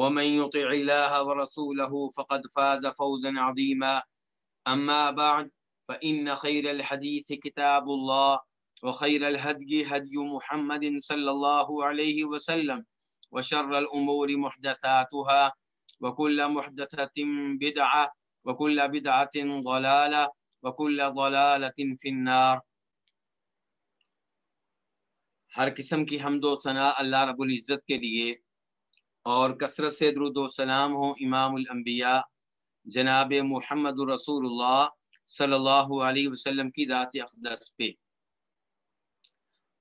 ومن يطع الله ورسوله فقد فاز فوزا عظيما. أما بعد، فإن خير الحديث كتاب الله وخير الهدي هدي محمد صلى الله عليه وسلم وشر الأمور محدثاتها وكل محدثة بدعة وكل بدعة ضلالة وكل ضلالة في النار. ہر قسم کی حمد و ثناء اللہ رب العزت کے لیے اور کثرت سے درود و سلام ہو امام الانبیاء جناب محمد رسول اللہ صلی اللہ علیہ وسلم کی ذات اقدس پہ۔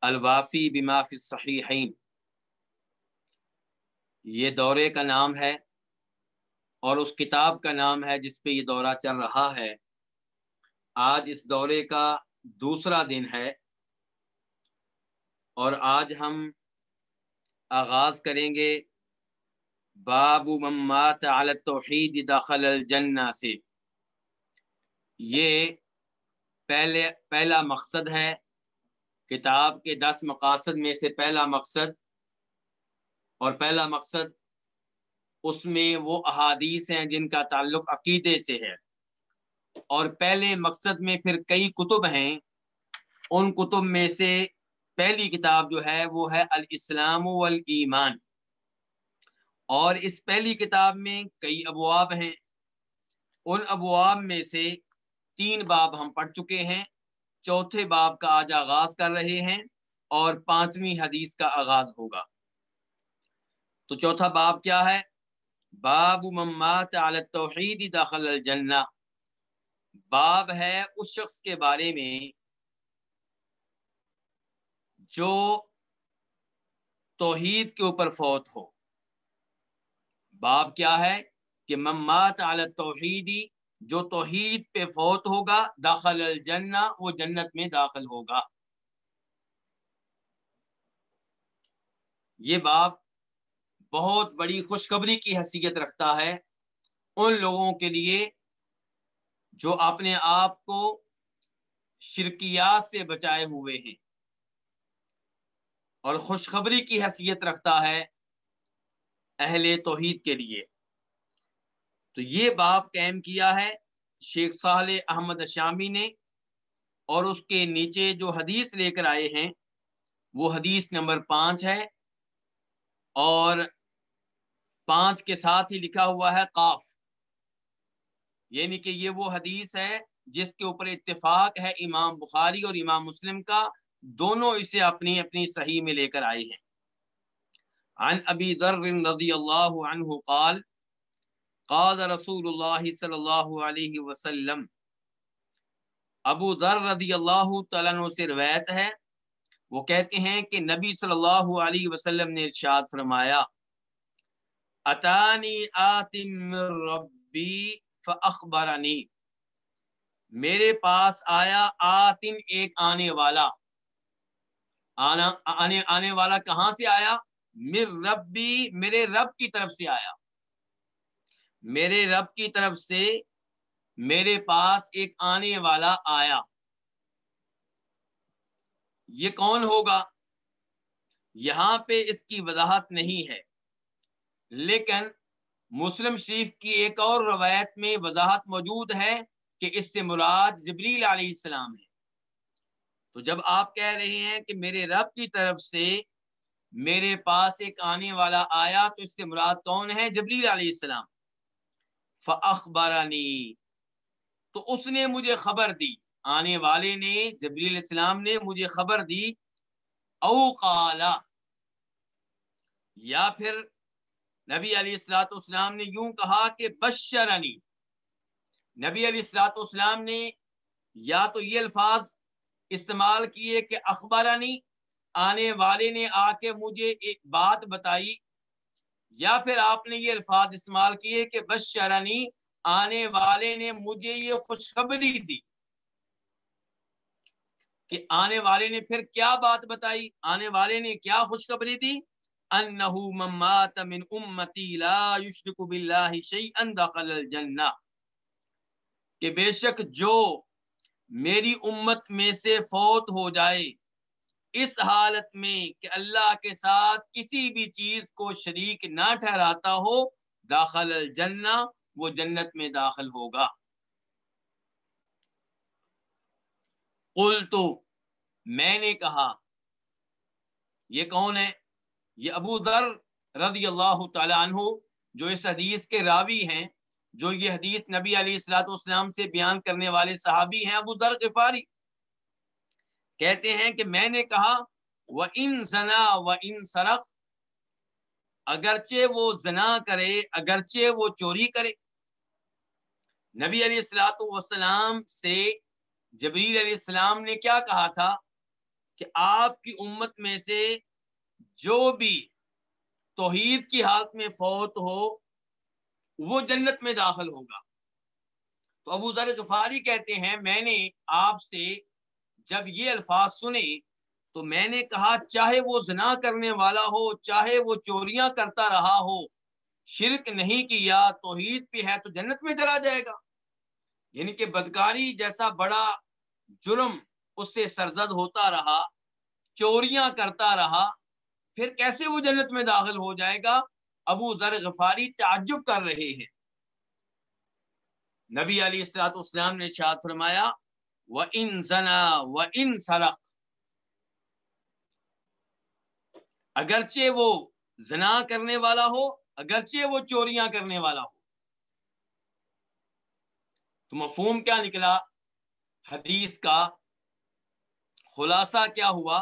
الوافی بما فی الصحیحین۔ یہ دورے کا نام ہے اور اس کتاب کا نام ہے جس پہ یہ دورہ چل رہا ہے۔ آج اس دورے کا دوسرا دن ہے۔ اور آج ہم آغاز کریں گے باب ممات علی التوحید داخل الجنہ سے۔ یہ پہلے، پہلا مقصد ہے۔ کتاب کے دس مقاصد میں سے پہلا مقصد اور پہلا مقصد اس میں وہ احادیث ہیں جن کا تعلق عقیدے سے ہے۔ اور پہلے مقصد میں پھر کئی کتب ہیں۔ ان کتب میں سے پہلی کتاب جو ہے وہ ہے الاسلام والایمان۔ اور اس پہلی کتاب میں کئی ابواب ہیں۔ ان ابواب میں سے تین باب ہم پڑھ چکے ہیں۔ چوتھے باب کا آج آغاز کر رہے ہیں اور پانچویں حدیث کا آغاز ہوگا۔ تو چوتھا باب کیا ہے؟ باب ممات علی التوحید داخل الجنہ۔ باب ہے اس شخص کے بارے میں جو توحید کے اوپر فوت ہو۔ باب کیا ہے کہ ممات علی توحیدی جو توحید پہ فوت ہوگا، داخل الجنہ، وہ جنت میں داخل ہوگا۔ یہ باب بہت بڑی خوشخبری کی حیثیت رکھتا ہے ان لوگوں کے لیے جو اپنے آپ کو شرکیات سے بچائے ہوئے ہیں۔ اور خوشخبری کی حیثیت رکھتا ہے اہل توحید کے لیے۔ تو یہ باب قائم کیا ہے۔ شیخ صالح احمد شامی نے اور اس کے نیچے جو حدیث لے کر آئے ہیں، وہ حدیث نمبر پانچ ہے۔ اور پانچ کے ساتھ ہی لکھا ہوا ہے قاف۔ یعنی کہ یہ وہ حدیث ہے جس کے اوپر اتفاق ہے امام بخاری اور امام مسلم کا۔ دونوں اسے اپنی اپنی صحیح میں لے کر آئے ہیں۔ عن ابی ذر رضی اللہ عنہ قال قال رسول اللہ صلی اللہ علیہ وسلم، ابو ذر رضی اللہ تعالیٰ عنہ سے روایت ہے، وہ کہتے ہیں کہ نبی صلی اللہ علیہ وسلم نے ارشاد فرمایا، اتانی آتم من ربی فاخبرنی، میرے پاس آیا آتن ایک آنے والا۔ آنا، آنے آنے والا کہاں سے آیا؟ مر ربی میرے رب کی طرف سے آیا۔ میرے رب کی طرف سے میرے پاس ایک آنے والا آیا۔ یہ کون ہوگا؟ یہاں پہ اس کی وضاحت نہیں ہے۔ لیکن مسلم شریف کی ایک اور روایت میں وضاحت موجود ہے کہ اس سے مراد جبریل علیہ السلام ہے۔ تو جب آپ کہہ رہے ہیں کہ میرے رب کی طرف سے میرے پاس ایک آنے والا آیا تو اس سے مراد کون ہے؟ جبریل علیہ السلام۔ فاخبرانی تو اس نے مجھے خبر دی۔ آنے والے نے، جبریل السلام نے مجھے خبر دی۔ او قالا یا پھر نبی علیہ السلاۃ اسلام نے یوں کہا کہ بشرنی۔ نبی علیہ السلاۃ اسلام نے یا تو یہ الفاظ استعمال کیے کہ اخبارانی آنے والے نے آ کے مجھے ایک بات بتائی، یا پھر آپ نے یہ الفاظ استعمال کیے کہ بس شرانی آنے والے نے مجھے یہ خوشخبری دی۔ کہ آنے والے نے پھر کیا بات بتائی؟ آنے والے نے کیا خوشخبری دی؟ انہو من مات من امتی لا یشرک باللہ شیئن دخل الجنہ۔ کہ بے شک جو میری امت میں سے فوت ہو جائے اس حالت میں کہ اللہ کے ساتھ کسی بھی چیز کو شریک نہ ٹھہراتا ہو، داخل الجنہ، وہ جنت میں داخل ہوگا۔ قل تو میں نے کہا، یہ کون ہے؟ یہ ابو ذر رضی اللہ تعالیٰ عنہ، جو اس حدیث کے راوی ہیں، جو یہ حدیث نبی علیہ السلاۃ والسلام سے بیان کرنے والے صحابی ہیں، ابو ذر غفاری۔ کہتے ہیں کہ میں نے کہا وہ ان زنا و ان سرخ اگرچہ وہ زنا کرے، اگرچہ وہ چوری کرے۔ نبی علیہ السلاۃ والسلام سے جبریل علیہ السلام نے کیا کہا تھا کہ آپ کی امت میں سے جو بھی توحید کی حالت میں فوت ہو، وہ جنت میں داخل ہوگا۔ تو ابو ذر غفاری کہتے ہیں، میں نے آپ سے جب یہ الفاظ سنے تو میں نے کہا چاہے وہ زنا کرنے والا ہو، چاہے وہ چوریاں کرتا رہا ہو، شرک نہیں کیا، توحید پہ ہے تو جنت میں چلا جائے گا۔ یعنی کہ بدکاری جیسا بڑا جرم اس سے سرزد ہوتا رہا، چوریاں کرتا رہا، پھر کیسے وہ جنت میں داخل ہو جائے گا؟ ابو ذر غفاری تعجب کر رہے ہیں۔ نبی علی السلاط اسلام نے شاد فرمایا و ان زنا و ان سرق اگرچہ وہ زنا کرنے والا ہو، اگرچہ وہ چوریاں کرنے والا ہو۔ تو مفہوم کیا نکلا؟ حدیث کا خلاصہ کیا ہوا؟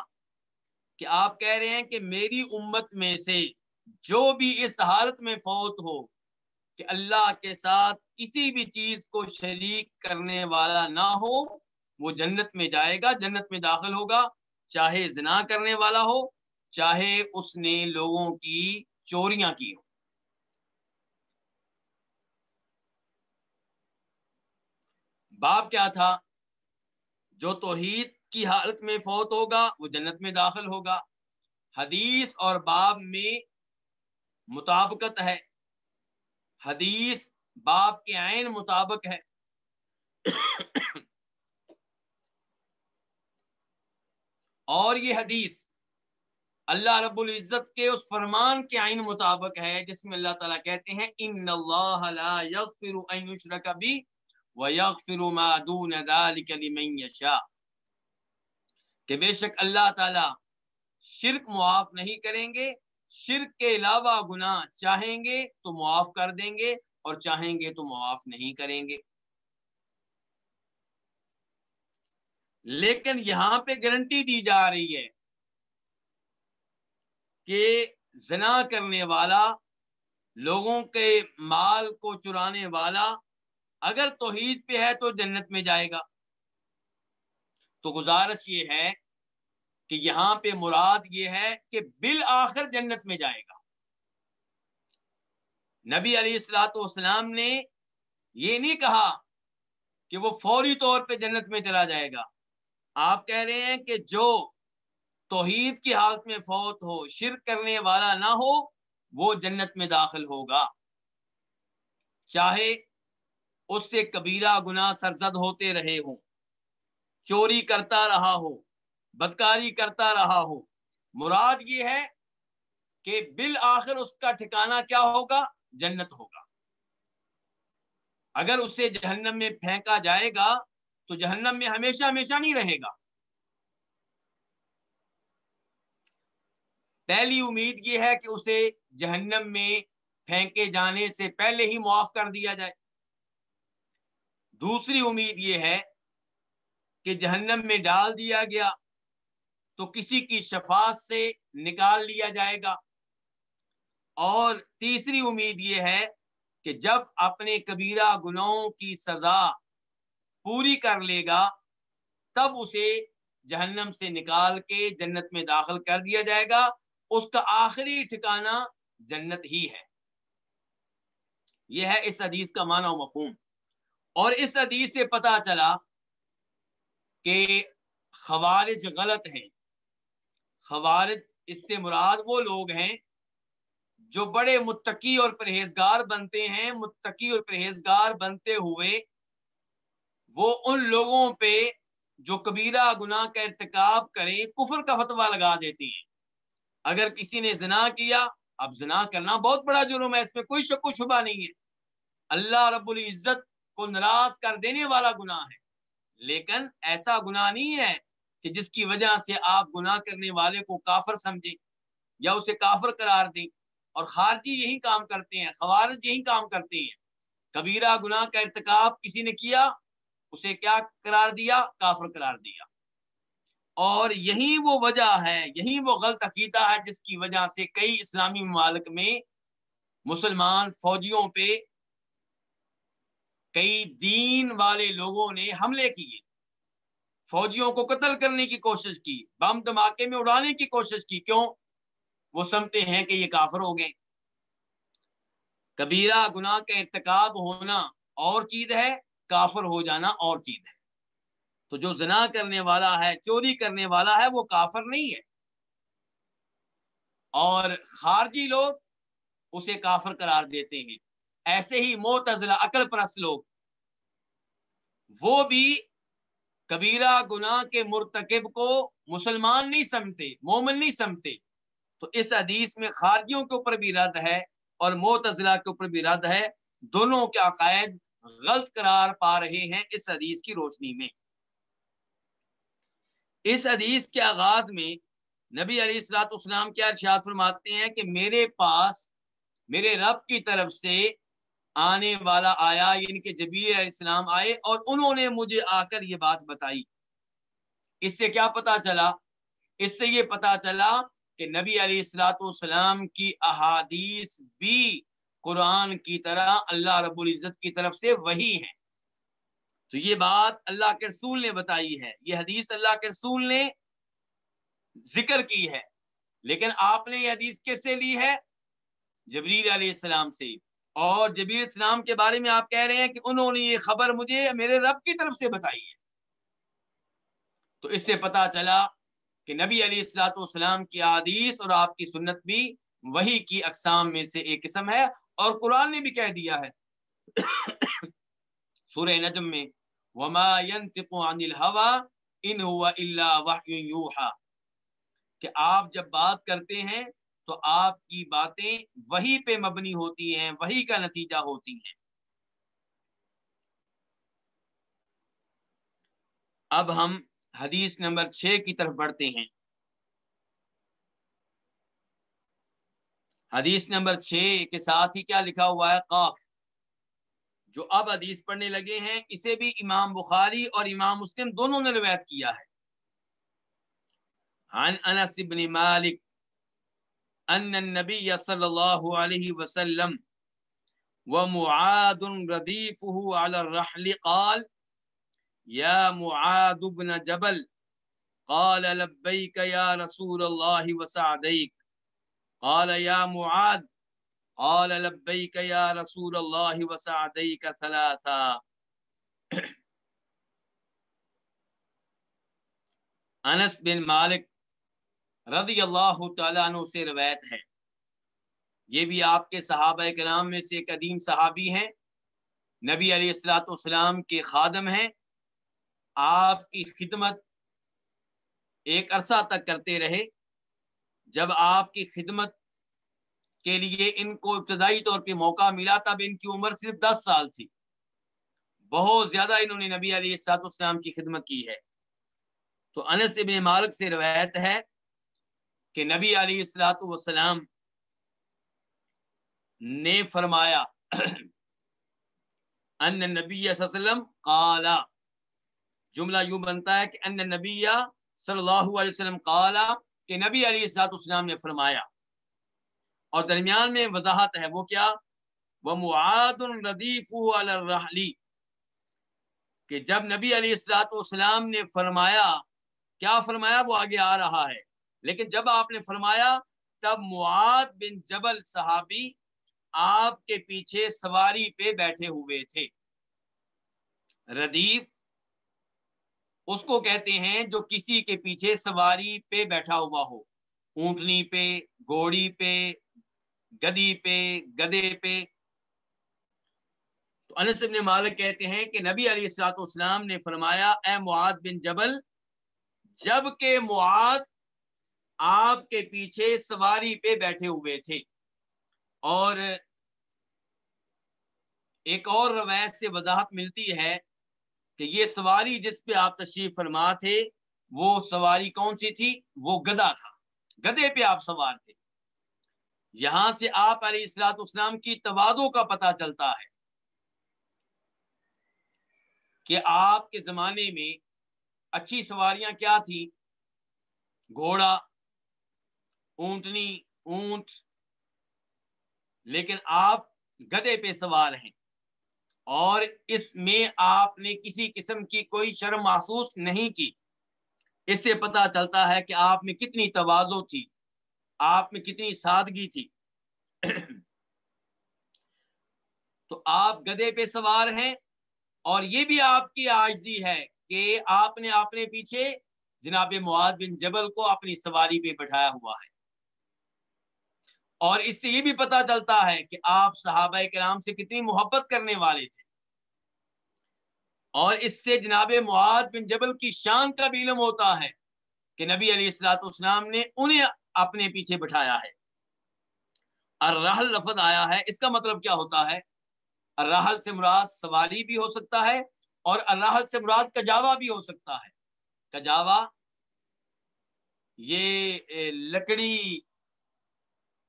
کہ آپ کہہ رہے ہیں کہ میری امت میں سے جو بھی اس حالت میں فوت ہو، کہ اللہ کے ساتھ کسی بھی چیز کو شریک کرنے والا نہ ہو وہ جنت میں جائے گا، جنت میں داخل ہوگا، چاہے زنا کرنے والا ہو، چاہے اس نے لوگوں کی چوریاں کی ہو باپ کیا تھا؟ جو توحید کی حالت میں فوت ہوگا، وہ جنت میں داخل ہوگا۔ حدیث اور باب میں مطابقت ہے۔ حدیث باب کے عین مطابق ہے۔ اور یہ حدیث اللہ رب العزت کے اس فرمان کے عین مطابق ہے، جس میں اللہ تعالیٰ کہتے ہیں ان اللہ لا یغفر ان یشرک بی ویغفر ما دون ذلك لمن یشاء کہ بے شک اللہ تعالیٰ شرک معاف نہیں کریں گے، شرک کے علاوہ گناہ چاہیں گے تو معاف کر دیں گے اور چاہیں گے تو معاف نہیں کریں گے۔ لیکن یہاں پہ گارنٹی دی جا رہی ہے کہ زنا کرنے والا، لوگوں کے مال کو چرانے والا اگر توحید پہ ہے تو جنت میں جائے گا۔ تو گزارش یہ ہے کہ یہاں پہ مراد یہ ہے کہ بالآخر جنت میں جائے گا۔ نبی علیہ السلاۃ والسلام نے یہ نہیں کہا کہ وہ فوری طور پہ جنت میں چلا جائے گا۔ آپ کہہ رہے ہیں کہ جو توحید کی حالت میں فوت ہو، شرک کرنے والا نہ ہو، وہ جنت میں داخل ہوگا۔ چاہے اس سے کبیرہ گناہ سرزد ہوتے رہے ہوں، چوری کرتا رہا ہو بدکاری کرتا رہا ہو مراد یہ ہے کہ بالآخر اس کا ٹھکانہ کیا ہوگا؟ جنت ہوگا۔ اگر اسے جہنم میں پھینکا جائے گا تو جہنم میں ہمیشہ ہمیشہ نہیں رہے گا۔ پہلی امید یہ ہے کہ اسے جہنم میں پھینکے جانے سے پہلے ہی معاف کر دیا جائے۔ دوسری امید یہ ہے کہ جہنم میں ڈال دیا گیا تو کسی کی شفاعت سے نکال لیا جائے گا۔ اور تیسری امید یہ ہے کہ جب اپنے کبیرہ گناہوں کی سزا پوری کر لے گا، تب اسے جہنم سے نکال کے جنت میں داخل کر دیا جائے گا۔ اس کا آخری ٹھکانہ جنت ہی ہے۔ یہ ہے اس حدیث کا معنی و مفہوم۔ اور اس حدیث سے پتا چلا کہ خوارج غلط ہیں۔ خوارج، اس سے مراد وہ لوگ ہیں جو بڑے متقی اور پرہیزگار بنتے ہیں۔ متقی اور پرہیزگار بنتے ہوئے وہ ان لوگوں پہ جو کبیرہ گناہ کا ارتکاب کریں، کفر کا فتویٰ لگا دیتے ہیں۔ اگر کسی نے زنا کیا، اب زنا کرنا بہت بڑا جرم ہے، اس میں کوئی شک و شبہ نہیں ہے۔ اللہ رب العزت کو ناراض کر دینے والا گناہ ہے۔ لیکن ایسا گناہ نہیں ہے کہ جس کی وجہ سے آپ گناہ کرنے والے کو کافر سمجھیں یا اسے کافر قرار دیں۔ اور خارجی یہی کام کرتے ہیں، خوارج یہی کام کرتے ہیں۔ کبیرہ گناہ کا ارتکاب کسی نے کیا اسے کیا قرار دیا؟ کافر قرار دیا۔ اور یہی وہ وجہ ہے، یہی وہ غلط عقیدہ ہے جس کی وجہ سے کئی اسلامی ممالک میں مسلمان فوجیوں پہ کئی دین والے لوگوں نے حملے کیے۔ فوجیوں کو قتل کرنے کی کوشش کی، بم دھماکے میں اڑانے کی کوشش کی۔ کیوں؟ وہ سمجھتے ہیں کہ یہ کافر ہو گئے۔ کبیرہ گناہ کا ارتکاب ہونا اور چیز ہے۔ کافر ہو جانا اور چیز ہے۔ تو جو زنا کرنے والا ہے، چوری کرنے والا ہے، وہ کافر نہیں ہے۔ اور خارجی لوگ اسے کافر قرار دیتے ہیں۔ ایسے ہی موتزلہ عقل پرست لوگ۔ وہ بھی کبیرہ گناہ کے مرتکب کو مسلمان نہیں سمجھتے، مومن نہیں سمجھتے۔ تو اس حدیث میں خارجیوں کے اوپر بھی رد ہے اور موتزلہ کے اوپر بھی رد ہے۔ دونوں کے عقائد غلط قرار پا رہے ہیں اس حدیث کی روشنی میں۔ اس حدیث کے آغاز میں نبی علیہ السلاط اسلام کیا ارشاد فرماتے ہیں کہ میرے پاس، میرے رب کی طرف سے آنے والا آیا یعنی کہ جبیر علیہ السلام آئے اور انہوں نے مجھے آ کر یہ بات بتائی۔ اس سے کیا پتا چلا؟ اس سے یہ پتا چلا کہ نبی علیہ السلاۃ والسلام کی احادیث بھی قرآن کی طرح اللہ رب العزت کی طرف سے وہی ہے تو یہ بات اللہ کے رسول نے بتائی ہے۔ یہ حدیث اللہ کے رسول نے ذکر کی ہے۔ لیکن آپ نے یہ حدیث کس سے لی ہے؟ جبریل علیہ السلام سے۔ اور جبیر السلام کے بارے میں آپ کہہ رہے ہیں کہ انہوں نے یہ خبر مجھے میرے رب کی طرف سے بتائی ہے۔ تو اس سے پتا چلا کہ نبی علیہ السلاۃ والسلام کی حدیث اور آپ کی سنت بھی وہی کی اقسام میں سے ایک قسم ہے۔ اور قرآن نے بھی کہہ دیا ہے۔ سورہ نجم میں، وما ينطق عن الهوى ان هو الا وحي يوحى۔ کہ آپ جب بات کرتے ہیں تو آپ کی باتیں وہی پہ مبنی ہوتی ہیں، وہی کا نتیجہ ہوتی ہیں۔ اب ہم حدیث نمبر چھ کی طرف بڑھتے ہیں۔ حدیث نمبر چھ کے ساتھ ہی کیا لکھا ہوا ہے؟ قاف۔ جو اب حدیث پڑھنے لگے ہیں، اسے بھی امام بخاری اور امام مسلم دونوں نے روایت کیا ہے۔ عن انس بن مالک ان النبي صلى الله عليه وسلم ومعاذ رديفه على الرحل قال يا معاذ بن جبل، قال لبيك يا رسول الله وسعديك قال يا معاذ، قال لبيك يا رسول الله وسعديك ثلاثا. انس بن مالک رضی اللہ تعالیٰ عنہ سے روایت ہے۔ یہ بھی آپ کے صحابہ کرام میں سے ایک قدیم صحابی ہیں۔ نبی علیہ السلاۃ والسلام کے خادم ہیں۔ آپ کی خدمت ایک عرصہ تک کرتے رہے۔ جب آپ کی خدمت کے لیے ان کو ابتدائی طور پہ موقع ملا تب ان کی عمر صرف دس سال تھی۔ بہت زیادہ انہوں نے نبی علیہ السلاط اسلام کی خدمت کی ہے۔ تو انس ابن مالک سے روایت ہے کہ نبی علیہ السلاۃ والسلام نے فرمایا، ان نبی صلی اللہ علیہ وسلم قالا۔ جملہ یوں بنتا ہے کہ ان نبی صلی اللہ علیہ وسلم قالا۔ کہ نبی علیہ السلاۃ والسلام نے فرمایا، اور درمیان میں وضاحت ہے وہ کیا؟ وہ معاد ردیف الرحلی کہ جب نبی علیہ السلاۃ والسلام نے فرمایا، کیا فرمایا؟ وہ آگے آ رہا ہے۔ لیکن جب آپ نے فرمایا، تب معاد بن جبل صحابی آپ کے پیچھے سواری پہ بیٹھے ہوئے تھے۔ ردیف اس کو کہتے ہیں جو کسی کے پیچھے سواری پہ بیٹھا ہوا ہو۔ اونٹنی پہ، گھوڑی پہ، گدی پہ، گدے پہ۔ تو انس ابن مالک کہتے ہیں کہ نبی علی السلاط اسلام نے فرمایا، اے معاد بن جبل، جبکہ معاد آپ کے پیچھے سواری پہ بیٹھے ہوئے تھے۔ اور ایک اور روایت سے وضاحت ملتی ہے کہ یہ سواری جس پہ آپ تشریف فرما تھے، وہ سواری کون سی تھی؟ وہ گدا تھا۔ گدے پہ آپ سوار تھے۔ یہاں سے آپ علیہ السلاط اسلام کی توادوں کا پتہ چلتا ہے کہ آپ کے زمانے میں اچھی سواریاں کیا تھی گھوڑا، اونٹنی، اونٹ۔ لیکن آپ گدے پہ سوار ہیں۔ اور اس میں آپ نے کسی قسم کی کوئی شرم محسوس نہیں کی۔ اس سے پتا چلتا ہے کہ آپ میں کتنی توازو تھی، آپ میں کتنی سادگی تھی۔ تو آپ گدے پہ سوار ہیں اور یہ بھی آپ کی آجزی ہے کہ آپ نے اپنے پیچھے جناب معاد بن جبل کو اپنی سواری پہ بٹھایا ہوا ہے۔ اور اس سے یہ بھی پتا چلتا ہے کہ آپ صحابہ کرام سے کتنی محبت کرنے والے تھے۔ اور اس سے جناب معاد بن جبل کی شان کا بھی علم ہوتا ہے کہ نبی علیہ السلاط اسلام نے انہیں اپنے پیچھے بٹھایا ہے۔ الرحل لفظ آیا ہے، اس کا مطلب کیا ہوتا ہے؟ الرحل سے مراد سواری بھی ہو سکتا ہے اور الرحل سے مراد کجاوا بھی ہو سکتا ہے۔ کجاوا، یہ لکڑی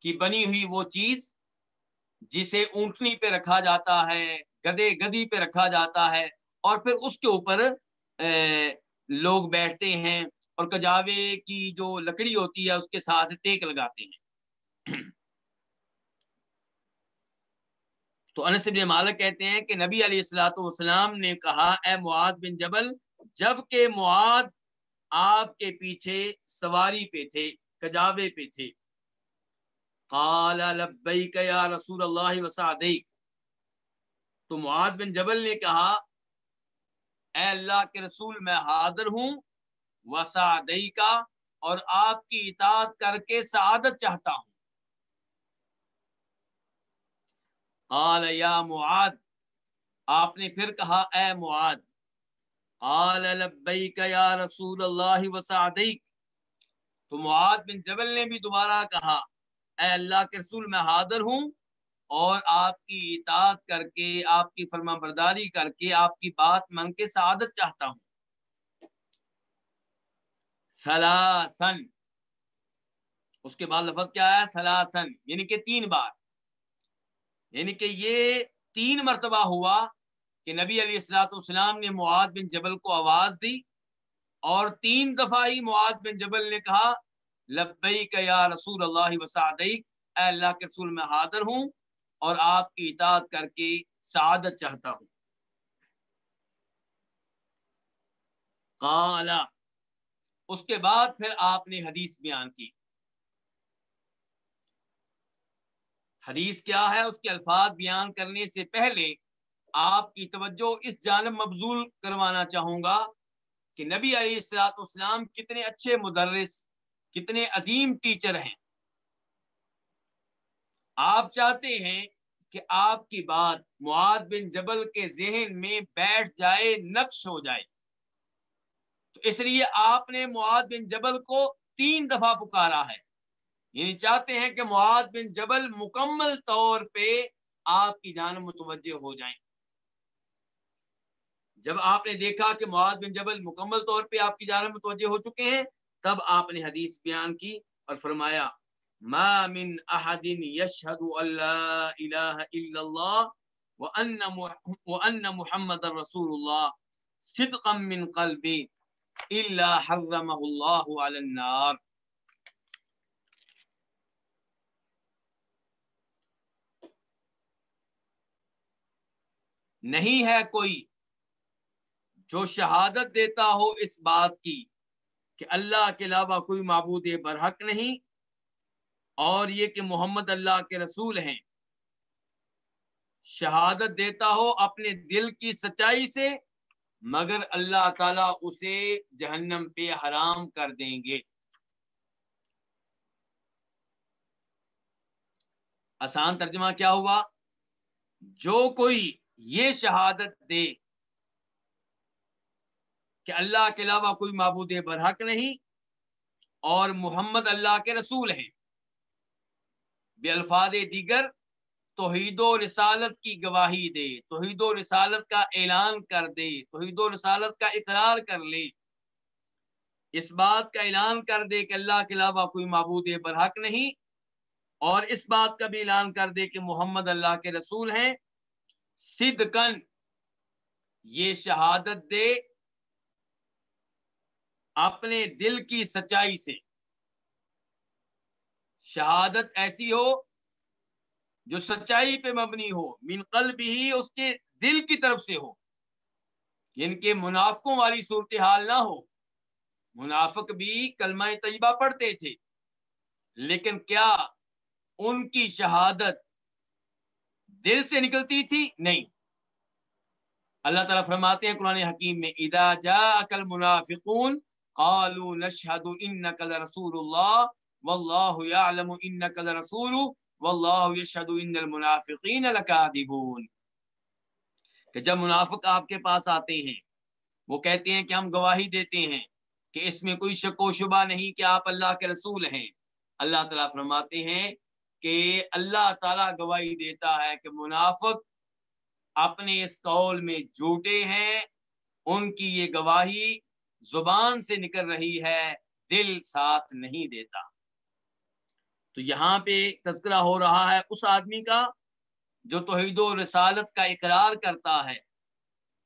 کی بنی ہوئی وہ چیز جسے اونٹنی پہ رکھا جاتا ہے، گدے گدی پہ رکھا جاتا ہے، اور پھر اس کے اوپر لوگ بیٹھتے ہیں اور کجاوے کی جو لکڑی ہوتی ہے، اس کے ساتھ ٹیک لگاتے ہیں۔ تو انس بن مالک کہتے ہیں کہ نبی علیہ السلاۃ والسلام نے کہا، اے معاد بن جبل، جبکہ معاد آپ کے پیچھے سواری پہ تھے، کجاوے پہ تھے۔ قال لبیک یا رسول اللہ وسعدیک۔ تو معاد بن جبل نے کہا، اے اللہ کے رسول میں حاضر ہوں وسعدی کا اور آپ کی اطاعت کر کے سعادت چاہتا ہوں۔ قال یا معاد آپ نے پھر کہا، اے معاد قال لبیک یا رسول اللہ وسعدیک۔ تو معاد بن جبل نے بھی دوبارہ کہا اے اللہ کے رسول میں حاضر ہوں اور آپ کی اطاعت کر کے، آپ کی فرما برداری کر کے، آپ کی بات من کے سعادت چاہتا ہوں۔ سلاسن اس کے بعد لفظ کیا ہے؟ سلاسن یعنی کہ تین بار۔ یعنی کہ یہ تین مرتبہ ہوا کہ نبی علیہ السلاۃ والسلام نے معاد بن جبل کو آواز دی اور تین دفعہ ہی معاد بن جبل نے کہا لبیک یا رسول اللہ وسعدی اے اللہ کے رسول میں حاضر ہوں اور آپ کی اطاعت کر کے سعادت چاہتا ہوں۔ قالا اس کے بعد پھر آپ نے حدیث بیان کی۔ حدیث کیا ہے؟ اس کے الفاظ بیان کرنے سے پہلے آپ کی توجہ اس جانب مبزول کروانا چاہوں گا کہ نبی علیہ السلاط اسلام کتنے اچھے مدرس کتنے عظیم ٹیچر ہیں۔ آپ چاہتے ہیں کہ آپ کی بات معاد بن جبل کے ذہن میں بیٹھ جائے، نقش ہو جائے۔ تو اس لیے آپ نے معاد بن جبل کو تین دفعہ پکارا ہے۔ یعنی چاہتے ہیں کہ معاد بن جبل مکمل طور پہ آپ کی جانب متوجہ ہو جائیں۔ جب آپ نے دیکھا کہ معاد بن جبل مکمل طور پہ آپ کی جانب متوجہ ہو چکے ہیں تب آپ نے حدیث بیان کی اور فرمایا، ما من احد يشهد ان لا اله الا الله وان وان محمد رسول الله صدقا من قلبي الا حرمه الله على النار. نہیں ہے کوئی جو شہادت دیتا ہو اس بات کی کہ اللہ کے علاوہ کوئی معبود برحق نہیں اور یہ کہ محمد اللہ کے رسول ہیں۔ شہادت دیتا ہو اپنے دل کی سچائی سے، مگر اللہ تعالی اسے جہنم پہ حرام کر دیں گے۔ آسان ترجمہ کیا ہوا؟ جو کوئی یہ شہادت دے کہ اللہ کے علاوہ کوئی معبود برحق نہیں اور محمد اللہ کے رسول ہیں۔ بے الفاظ دیگر توحید و رسالت کی گواہی دے، توحید و رسالت کا اعلان کر دے، توحید و رسالت کا اقرار کر لے۔ اس بات کا اعلان کر دے کہ اللہ کے علاوہ کوئی معبود برحق نہیں اور اس بات کا بھی اعلان کر دے کہ محمد اللہ کے رسول ہیں۔ صدقن یہ شہادت دے اپنے دل کی سچائی سے۔ شہادت ایسی ہو جو سچائی پہ مبنی ہو، من قلب ہی اس کے دل کی طرف سے ہو۔ جن کے منافقوں والی صورتحال نہ ہو۔ منافق بھی کلمہ طیبہ پڑھتے تھے۔ لیکن کیا ان کی شہادت دل سے نکلتی تھی؟ نہیں۔ اللہ تعالیٰ فرماتے ہیں قرآن حکیم میں، اذا جاءك المنافقون قالوا نشهد انك لرسول الله، والله يعلم انك لرسول والله يشهد ان المنافقين لكاذبون. کہ جب منافق آپ کے پاس آتے ہیں، وہ کہتے ہیں کہ ہم گواہی دیتے ہیں کہ اس میں کوئی شک و شبہ نہیں کہ آپ اللہ کے رسول ہیں۔ اللہ تعالیٰ فرماتے ہیں کہ اللہ تعالیٰ گواہی دیتا ہے کہ منافق اپنے اس قول میں جھوٹے ہیں، ان کی یہ گواہی زبان سے نکل رہی ہے، دل ساتھ نہیں دیتا۔ تو یہاں پہ تذکرہ ہو رہا ہے اس آدمی کا جو توحید و رسالت کا اقرار کرتا ہے۔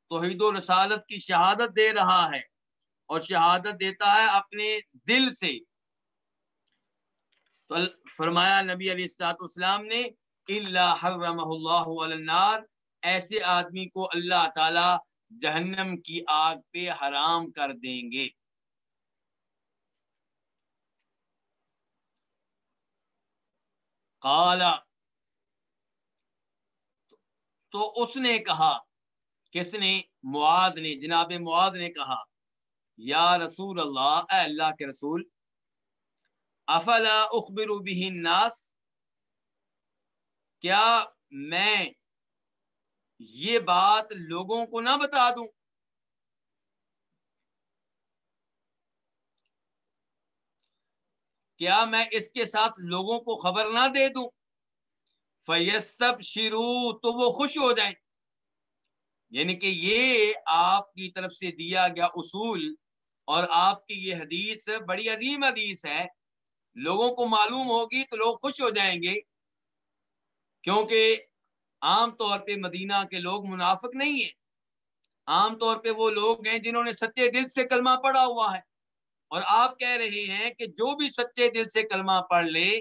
توحید و رسالت کی شہادت دے رہا ہے اور شہادت دیتا ہے اپنے دل سے۔ تو فرمایا نبی علیہ السلاط اسلام نے اللہ حرم اللہ النار ایسے آدمی کو اللہ تعالی جہنم کی آگ پہ حرام کر دیں گے۔ کالا تو اس نے کہا، کس نے؟ معاد نے، جناب معاد نے کہا، یا رسول اللہ، اے اللہ کے رسول، افلا اخبر به الناس کیا میں یہ بات لوگوں کو نہ بتا دوں۔ کیا میں اس کے ساتھ لوگوں کو خبر نہ دے دوں؟ فیسب شروع تو وہ خوش ہو جائیں۔ یعنی کہ یہ آپ کی طرف سے دیا گیا اصول اور آپ کی یہ حدیث بڑی عظیم حدیث ہے۔ لوگوں کو معلوم ہوگی تو لوگ خوش ہو جائیں گے۔ کیونکہ عام طور پہ مدینہ کے لوگ منافق نہیں ہیں۔ عام طور پہ وہ لوگ ہیں جنہوں نے سچے دل سے کلمہ پڑھا ہوا ہے۔ اور آپ کہہ رہے ہیں کہ جو بھی سچے دل سے کلمہ پڑھ لے،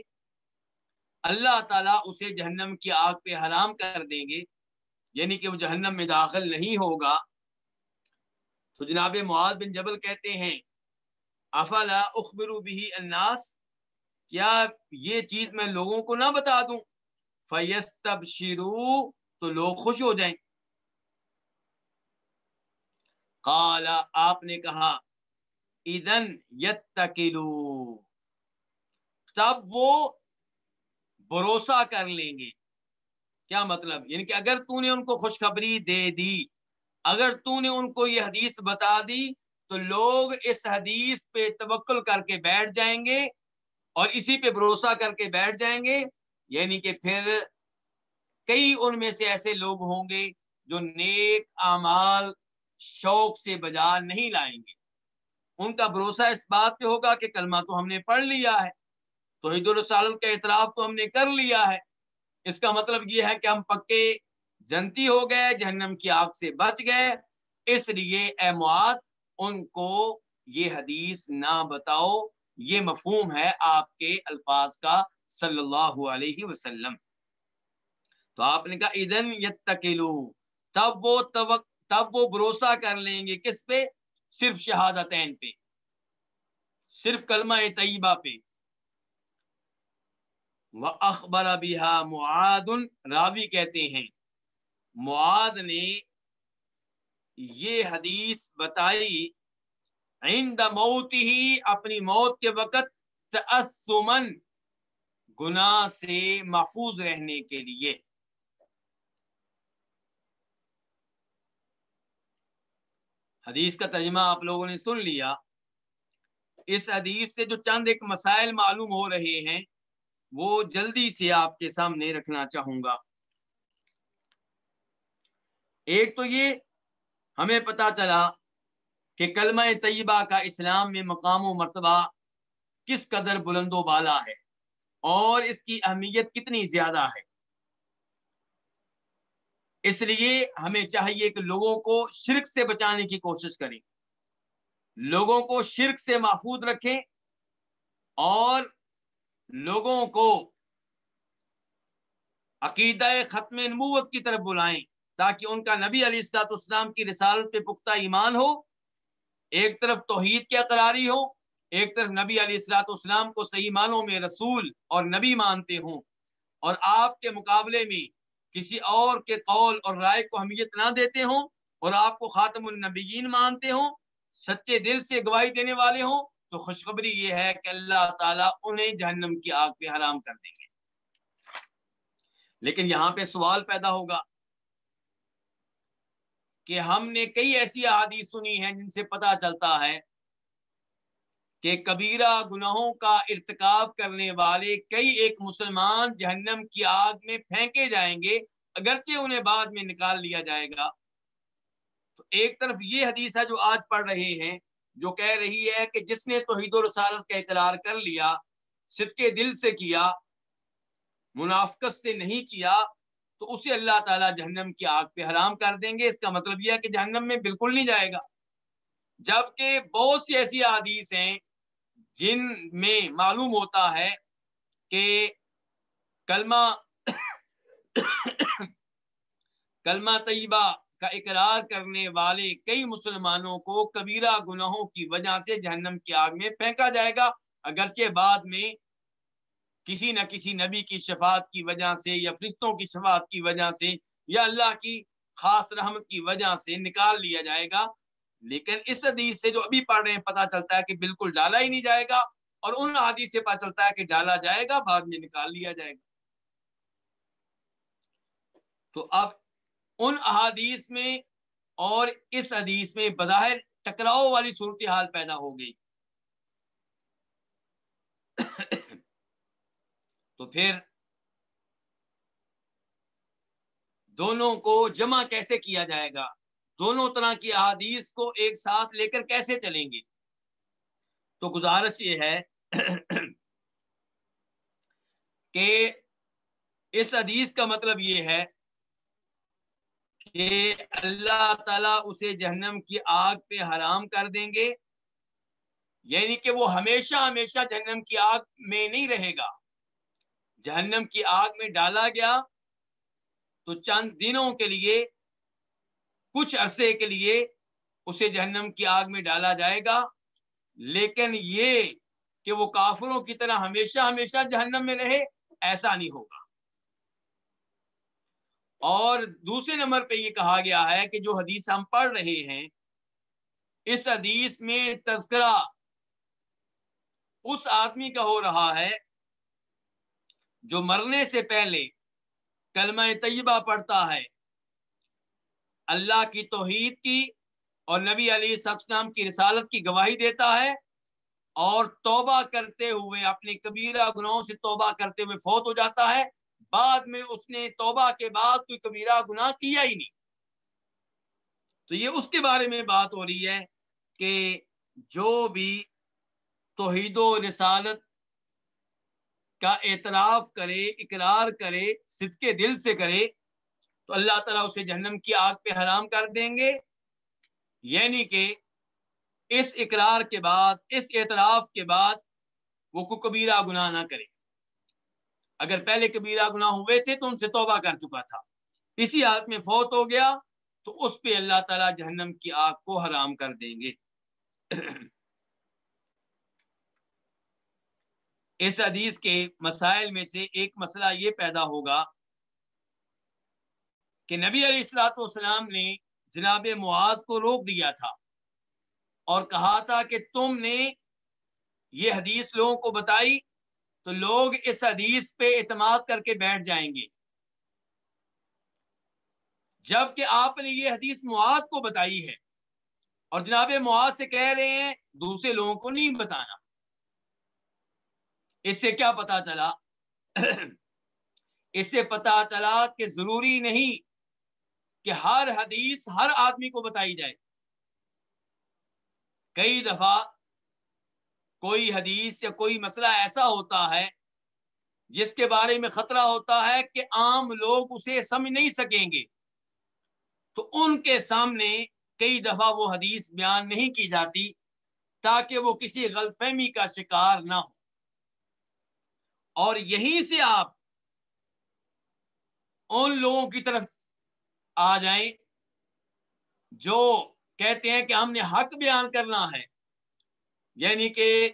اللہ تعالیٰ اسے جہنم کی آگ پہ حرام کر دیں گے۔ یعنی کہ وہ جہنم میں داخل نہیں ہوگا۔ تو جناب معاذ بن جبل کہتے ہیں، افلا اخبرو بھی الناس؟ کیا یہ چیز میں لوگوں کو نہ بتا دوں؟ فیس تب شروع تو لوگ خوش ہو جائیں۔ کالا آپ نے کہا ادن یت تب وہ بھروسہ کر لیں گے۔ کیا مطلب؟ یعنی کہ اگر تو نے ان کو خوشخبری دے دی، اگر تو نے ان کو یہ حدیث بتا دی، تو لوگ اس حدیث پہ توکل کر کے بیٹھ جائیں گے اور اسی پہ بھروسہ کر کے بیٹھ جائیں گے۔ یعنی کہ پھر کئی ان میں سے ایسے لوگ ہوں گے جو نیک اعمال شوق سے بجا نہیں لائیں گے۔ ان کا بھروسہ اس بات پہ ہوگا کہ کلمہ تو ہم نے پڑھ لیا ہے۔ تو عید الرسالت کا اعتراف تو ہم نے کر لیا ہے۔ اس کا مطلب یہ ہے کہ ہم پکے جنتی ہو گئے، جہنم کی آگ سے بچ گئے۔ اس لیے اے معاد ان کو یہ حدیث نہ بتاؤ۔ یہ مفہوم ہے آپ کے الفاظ کا صلی اللہ علیہ وسلم۔ تو آپ نے کہا ادن یتکلو تب وہ توق... تب وہ بھروسہ کر لیں گے کس پہ؟ صرف شہادتین پہ۔ صرف کلمہ طیبہ پہ۔ و اخبر ابیہ معاد راوی کہتے ہیں معاد نے یہ حدیث بتائی، عند موت ہی اپنی موت کے وقت تأثمن گناہ سے محفوظ رہنے کے لیے۔ حدیث کا ترجمہ آپ لوگوں نے سن لیا۔ اس حدیث سے جو چند ایک مسائل معلوم ہو رہے ہیں، وہ جلدی سے آپ کے سامنے رکھنا چاہوں گا۔ ایک تو یہ، ہمیں پتا چلا کہ کلمہ طیبہ کا اسلام میں مقام و مرتبہ کس قدر بلند و بالا ہے۔ اور اس کی اہمیت کتنی زیادہ ہے؟ اس لیے ہمیں چاہیے کہ لوگوں کو شرک سے بچانے کی کوشش کریں۔ لوگوں کو شرک سے محفوظ رکھیں اور لوگوں کو عقیدہ ختم نبوت کی طرف بلائیں تاکہ ان کا نبی علی السلاط اسلام کی رسالت پہ پختہ ایمان ہو، ایک طرف توحید کے اقراری ہو ایک طرف نبی علی السلاط اسلام کو صحیح معنوں میں رسول اور نبی مانتے ہوں اور آپ کے مقابلے میں کسی اور کے قول اور رائے کو اہمیت نہ دیتے ہوں اور آپ کو خاتم النبیین مانتے ہوں، سچے دل سے گواہی دینے والے ہوں، تو خوشخبری یہ ہے کہ اللہ تعالیٰ انہیں جہنم کی آگ پہ حرام کر دیں گے۔ لیکن یہاں پہ سوال پیدا ہوگا کہ ہم نے کئی ایسی احادیث سنی ہیں جن سے پتا چلتا ہے کہ کبیرہ گناہوں کا ارتکاب کرنے والے کئی ایک مسلمان جہنم کی آگ میں پھینکے جائیں گے، اگرچہ انہیں بعد میں نکال لیا جائے گا۔ تو ایک طرف یہ حدیث ہے جو آج پڑھ رہے ہیں، جو کہہ رہی ہے کہ جس نے توحید و رسالت کا اقرار کر لیا، صدقے دل سے کیا، منافقت سے نہیں کیا، تو اسے اللہ تعالیٰ جہنم کی آگ پہ حرام کر دیں گے۔ اس کا مطلب یہ ہے کہ جہنم میں بالکل نہیں جائے گا۔ جبکہ بہت سی ایسی حدیث ہیں جن میں معلوم ہوتا ہے کہ کلمہ کلمہ طیبہ کا اقرار کرنے والے کئی مسلمانوں کو کبیرہ گناہوں کی وجہ سے جہنم کی آگ میں پھینکا جائے گا۔ اگرچہ بعد میں کسی نہ کسی نبی کی شفاعت کی وجہ سے یا فرشتوں کی شفاعت کی وجہ سے یا اللہ کی خاص رحمت کی وجہ سے نکال لیا جائے گا۔ لیکن اس حدیث سے جو ابھی پڑھ رہے ہیں پتا چلتا ہے کہ بالکل ڈالا ہی نہیں جائے گا اور ان حدیث سے پتا چلتا ہے کہ ڈالا جائے گا، بعد میں نکال لیا جائے گا۔ تو اب ان احادیث میں اور اس حدیث میں بظاہر ٹکراؤ والی صورتحال پیدا ہو گئی۔ تو پھر دونوں کو جمع کیسے کیا جائے گا؟ دونوں طرح کی احادیث کو ایک ساتھ لے کر کیسے چلیں گے؟ تو گزارش یہ ہے کہ اس حدیث کا مطلب یہ ہے کہ اللہ تعالیٰ اسے جہنم کی آگ پہ حرام کر دیں گے یعنی کہ وہ ہمیشہ ہمیشہ جہنم کی آگ میں نہیں رہے گا۔ جہنم کی آگ میں ڈالا گیا تو چند دنوں کے لیے کچھ عرصے کے لیے اسے جہنم کی آگ میں ڈالا جائے گا، لیکن یہ کہ وہ کافروں کی طرح ہمیشہ ہمیشہ جہنم میں رہے، ایسا نہیں ہوگا۔ اور دوسرے نمبر پہ یہ کہا گیا ہے کہ جو حدیث ہم پڑھ رہے ہیں، اس حدیث میں تذکرہ اس آدمی کا ہو رہا ہے جو مرنے سے پہلے کلمہ طیبہ پڑھتا ہے۔ اللہ کی توحید کی اور نبی علی السلام کی رسالت کی گواہی دیتا ہے اور توبہ کرتے ہوئے اپنی کبیرہ گناہوں سے توبہ کرتے ہوئے فوت ہو جاتا ہے۔ بعد میں اس نے توبہ کے بعد کوئی کبیرہ گناہ کیا ہی نہیں۔ تو یہ اس کے بارے میں بات ہو رہی ہے کہ جو بھی توحید و رسالت کا اعتراف کرے، اقرار کرے، صدقے دل سے کرے تو اللہ تعالیٰ اسے جہنم کی آگ پہ حرام کر دیں گے۔ یعنی کہ اس اقرار کے بعد، اس اعتراف کے بعد وہ کو کبیرہ گناہ نہ کرے۔ اگر پہلے کبیرہ گناہ ہوئے تھے تو ان سے توبہ کر چکا تھا۔ اسی حالت میں فوت ہو گیا تو اس پہ اللہ تعالیٰ جہنم کی آگ کو حرام کر دیں گے۔ اس حدیث کے مسائل میں سے ایک مسئلہ یہ پیدا ہوگا کہ نبی علیہ السلاۃ والسلام نے جناب معاذ کو روک دیا تھا اور کہا تھا کہ تم نے یہ حدیث لوگوں کو بتائی تو لوگ اس حدیث پہ اعتماد کر کے بیٹھ جائیں گے۔ جبکہ آپ نے یہ حدیث معاد کو بتائی ہے اور جناب معاد سے کہہ رہے ہیں، دوسرے لوگوں کو نہیں بتانا۔ اس سے کیا پتا چلا؟ اس سے پتا چلا کہ ضروری نہیں کہ ہر حدیث ہر آدمی کو بتائی جائے۔ کئی دفعہ کوئی حدیث یا کوئی مسئلہ ایسا ہوتا ہے جس کے بارے میں خطرہ ہوتا ہے کہ عام لوگ اسے سمجھ نہیں سکیں گے۔ تو ان کے سامنے کئی دفعہ وہ حدیث بیان نہیں کی جاتی تاکہ وہ کسی غلط فہمی کا شکار نہ ہو اور یہیں سے آپ ان لوگوں کی طرف آ جائیں جو کہتے ہیں کہ ہم نے حق بیان کرنا ہے۔ یعنی کہ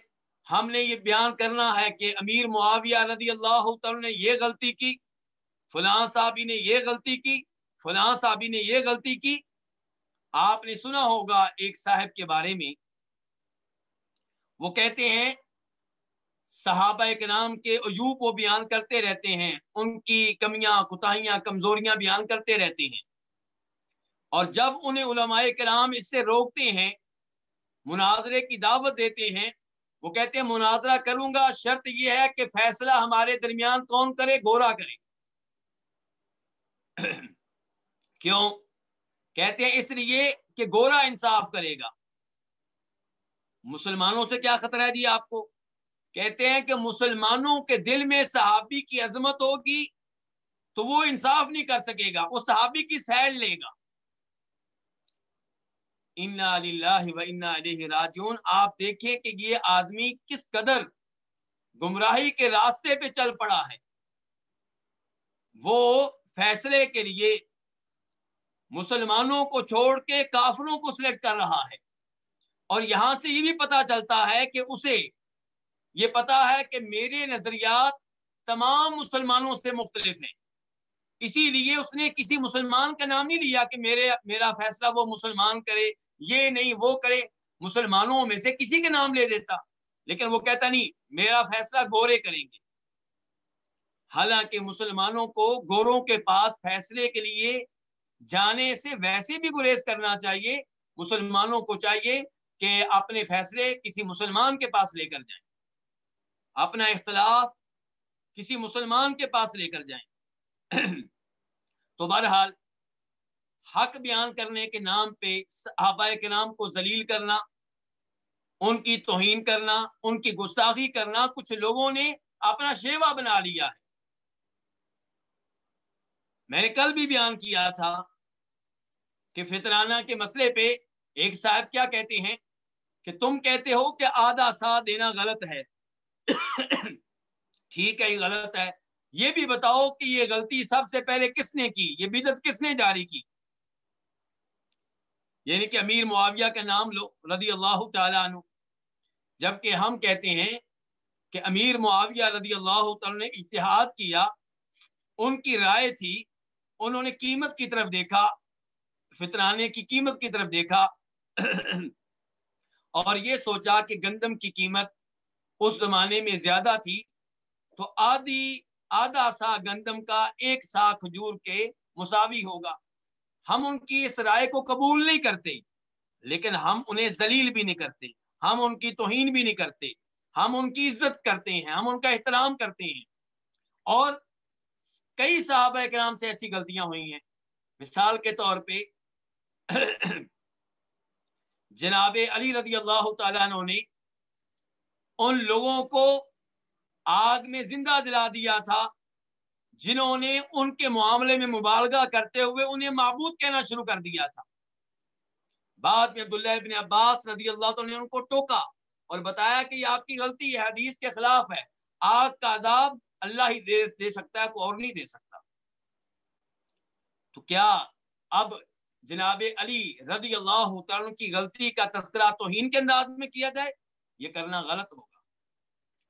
ہم نے یہ بیان کرنا ہے کہ امیر معاویہ رضی اللہ تعالی نے یہ غلطی کی فلاں صاحبی نے یہ غلطی کی فلاں صاحبی نے یہ غلطی کی۔ آپ نے سنا ہوگا ایک صاحب کے بارے میں، وہ کہتے ہیں، صحابہ کے نام کے عیوب وہ بیان کرتے رہتے ہیں، ان کی کمیاں، کوتاہیاں، کمزوریاں بیان کرتے رہتے ہیں۔ اور جب انہیں علماء کرام اس سے روکتے ہیں، مناظرے کی دعوت دیتے ہیں، وہ کہتے ہیں، مناظرہ کروں گا، شرط یہ ہے کہ فیصلہ ہمارے درمیان کون کرے، گورا کرے۔ کیوں؟ کہتے ہیں، اس لیے کہ گورا انصاف کرے گا۔ مسلمانوں سے کیا خطرہ ہے جی آپ کو؟ کہتے ہیں کہ مسلمانوں کے دل میں صحابی کی عظمت ہوگی تو وہ انصاف نہیں کر سکے گا، وہ صحابی کی سیڑ لے گا۔ راجعون۔ آپ دیکھیں کہ یہ آدمی کس قدر گمراہی کے راستے پہ چل پڑا ہے۔ وہ فیصلے کے لیے مسلمانوں کو چھوڑ کے کافروں کو سلیکٹ کر رہا ہے۔ اور یہاں سے یہ بھی پتا چلتا ہے کہ اسے، یہ پتا ہے کہ میرے نظریات تمام مسلمانوں سے مختلف ہیں۔ اسی لیے اس نے کسی مسلمان کا نام نہیں لیا کہ میرے، میرا فیصلہ وہ مسلمان کرے۔ یہ نہیں، وہ کرے، مسلمانوں میں سے کسی کے نام لے دیتا۔ لیکن وہ کہتا نہیں، میرا فیصلہ گورے کریں گے۔ حالانکہ مسلمانوں کو گوروں کے پاس فیصلے کے لیے جانے سے ویسے بھی گریز کرنا چاہیے، مسلمانوں کو چاہیے کہ اپنے فیصلے کسی مسلمان کے پاس لے کر جائیں۔ اپنا اختلاف کسی مسلمان کے پاس لے کر جائیں۔ تو بہرحال حق بیان کرنے کے نام پہ صحابہ کے نام کو ذلیل کرنا، ان کی توہین کرنا، ان کی گستاخی کرنا، کچھ لوگوں نے اپنا شیوا بنا لیا ہے۔ میں نے کل بھی بیان کیا تھا کہ فطرانہ کے مسئلے پہ ایک صاحب کیا کہتے ہیں کہ تم کہتے ہو کہ آدھا سا دینا غلط ہے۔ ٹھیک ہے، یہ غلط ہے۔ یہ بھی بتاؤ کہ یہ غلطی سب سے پہلے کس نے کی؟ یہ بدت کس نے جاری کی؟ یعنی کہ امیر معاویہ کا نام لو، رضی اللہ تعالیٰ عنہ۔ جبکہ ہم کہتے ہیں کہ امیر معاویہ رضی اللہ تعالیٰ نے اتحاد کیا، ان کی رائے تھی، انہوں نے قیمت کی طرف دیکھا، فطرانے کی قیمت کی طرف دیکھا۔ اور یہ سوچا کہ گندم کی قیمت اس زمانے میں زیادہ تھی۔ تو آدھی، آدھا سا گندم کا ایک سا کھجور کے مساوی ہوگا۔ ہم ان کی اس رائے کو قبول نہیں کرتے، لیکن ہم انہیں ذلیل بھی نہیں کرتے، ہم ان کی توہین بھی نہیں کرتے، ہم ان کی عزت کرتے ہیں، ہم ان کا احترام کرتے ہیں۔ اور کئی صحابہ کرام سے ایسی غلطیاں ہوئی ہیں۔ مثال کے طور پہ جناب علی رضی اللہ تعالیٰ عنہ نے ان لوگوں کو آگ میں زندہ دلا دیا تھا۔ جنہوں نے ان کے معاملے میں مبالغہ کرتے ہوئے انہیں معبود کہنا شروع کر دیا تھا۔ بعد میں عبداللہ ابن عباس رضی اللہ نے ان کو ٹوکا اور بتایا کہ یہ آپ کی غلطی ہے، حدیث کے خلاف ہے۔ آگ کا عذاب اللہ ہی دے دے سکتا ہے، کوئی اور نہیں دے سکتا۔ تو کیا اب جناب علی رضی اللہ تعالیٰ کی غلطی کا تذکرہ توہین کے انداز میں کیا جائے؟ یہ کرنا غلط ہوگا۔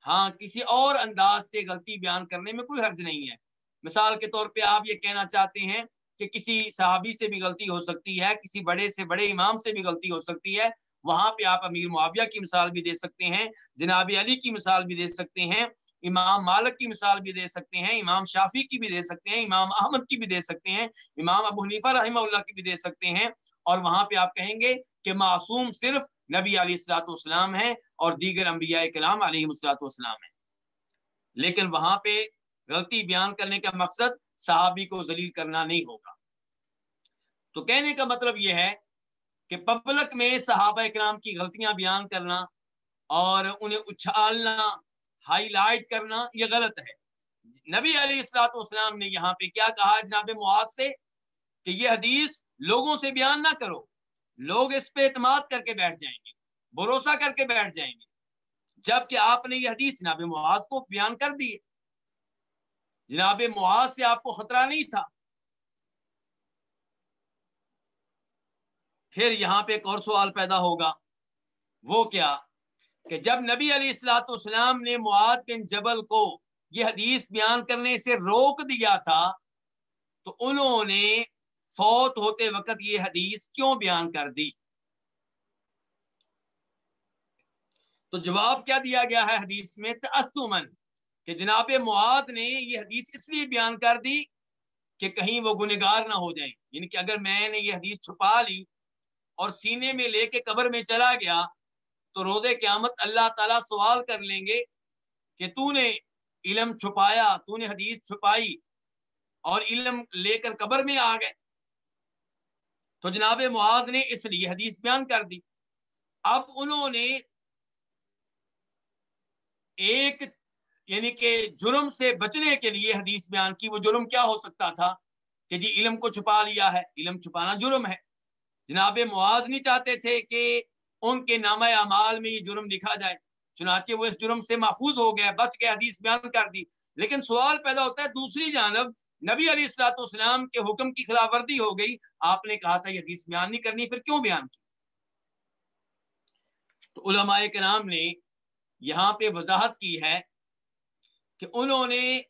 ہاں کسی اور انداز سے غلطی بیان کرنے میں کوئی حرج نہیں ہے۔ مثال کے طور پہ آپ یہ کہنا چاہتے ہیں کہ کسی صحابی سے بھی غلطی ہو سکتی ہے، کسی بڑے سے بڑے امام سے بھی غلطی ہو سکتی ہے، وہاں پہ آپ امیر معاویہ کی مثال بھی دے سکتے ہیں، جناب علی کی مثال بھی دے سکتے ہیں، امام مالک کی مثال بھی دے سکتے ہیں، امام شافی کی بھی دے سکتے ہیں، امام احمد کی بھی دے سکتے ہیں، امام ابو حنیفہ رحمہ اللہ کی بھی دے سکتے ہیں۔ اور وہاں پہ آپ کہیں گے کہ معصوم صرف نبی علیہ السلاۃ والسلام ہے اور دیگر انبیاء کلام علیہ السلاۃ والسلام ہے لیکن وہاں پہ غلطی بیان کرنے کا مقصد صحابی کو ذلیل کرنا نہیں ہوگا۔ تو کہنے کا مطلب یہ ہے کہ پبلک میں صحابہ اکرام کی غلطیاں بیان کرنا اور انہیں اچھالنا ہائی لائٹ کرنا، یہ غلط ہے۔ نبی علیہ السلاط والسلام نے یہاں پہ کیا کہا جناب معاذ سے کہ یہ حدیث لوگوں سے بیان نہ کرو، لوگ اس پہ اعتماد کر کے بیٹھ جائیں گے، بھروسہ کر کے بیٹھ جائیں گے۔ جبکہ آپ نے یہ حدیث جناب معاذ کو بیان کر دی جناب معاذ سے آپ کو خطرہ نہیں تھا؟ پھر یہاں پہ ایک اور سوال پیدا ہوگا۔ وہ کیا؟ کہ جب نبی علیہ السلاۃ والسلام نے معاد بن جبل کو یہ حدیث بیان کرنے سے روک دیا تھا، تو انہوں نے فوت ہوتے وقت یہ حدیث کیوں بیان کر دی؟ تو جواب کیا دیا گیا ہے حدیث میں؟ تأثمن۔ کہ جناب معاد نے یہ حدیث اس لیے بیان کر دی کہ کہیں وہ گنگار نہ ہو جائیں۔ یعنی کہ اگر میں نے یہ حدیث چھپا لی اور سینے میں لے کے قبر میں چلا گیا تو روز قیامت اللہ تعالیٰ سوال کر لیں گے کہ تو نے علم چھپایا، تو نے حدیث چھپائی اور علم لے کر قبر میں آ گئے۔ تو جناب معاذ نے اس لیے حدیث بیان کر دی۔ اب انہوں نے ایک یعنی کہ جرم سے بچنے کے لیے حدیث بیان کی، وہ جرم کیا ہو سکتا تھا؟ کہ جی علم کو چھپا لیا ہے، علم چھپانا جرم ہے۔ جناب معاذ نہیں چاہتے تھے کہ ان کے نام اعمال میں یہ جرم لکھا جائے۔ چنانچہ وہ اس جرم سے محفوظ ہو گیا بچ کے حدیث بیان کر دی۔ لیکن سوال پیدا ہوتا ہے، دوسری جانب نبی علی السلاۃ والسلام کے حکم کی خلاف ورزی ہو گئی۔ آپ نے کہا تھا یہ حدیث بیان نہیں کرنی، پھر کیوں بیان کی؟ تو علماء کرام نے یہاں پہ وضاحت کی ہے کہ انہوں نے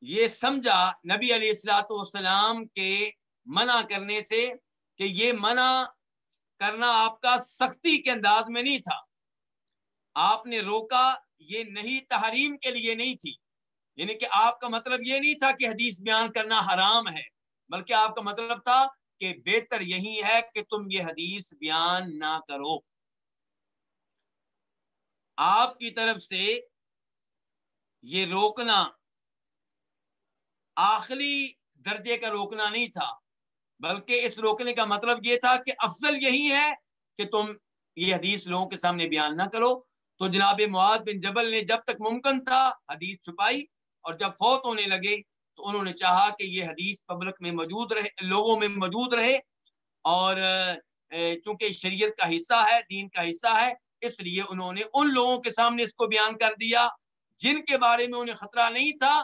یہ سمجھا نبی علیہ السلاۃ والسلام کے منع کرنے سے کہ یہ منع کرنا آپ کا سختی کے انداز میں نہیں تھا۔ آپ نے روکا، یہ نہیں، تحریم کے لیے نہیں تھی۔ یعنی کہ آپ کا مطلب یہ نہیں تھا کہ حدیث بیان کرنا حرام ہے، بلکہ آپ کا مطلب تھا کہ بہتر یہی ہے کہ تم یہ حدیث بیان نہ کرو۔ آپ کی طرف سے یہ روکنا آخری درجے کا روکنا نہیں تھا، بلکہ اس روکنے کا مطلب یہ تھا کہ افضل یہی ہے کہ تم یہ حدیث لوگوں کے سامنے بیان نہ کرو۔ تو جناب معاد بن جبل نے جب تک ممکن تھا حدیث چھپائی اور جب فوت ہونے لگے تو انہوں نے چاہا کہ یہ حدیث پبلک میں موجود رہے، لوگوں میں موجود رہے۔ اور چونکہ شریعت کا حصہ ہے، دین کا حصہ ہے، اس لیے انہوں نے ان لوگوں کے سامنے اس کو بیان کر دیا۔ جن کے بارے میں انہیں خطرہ نہیں تھا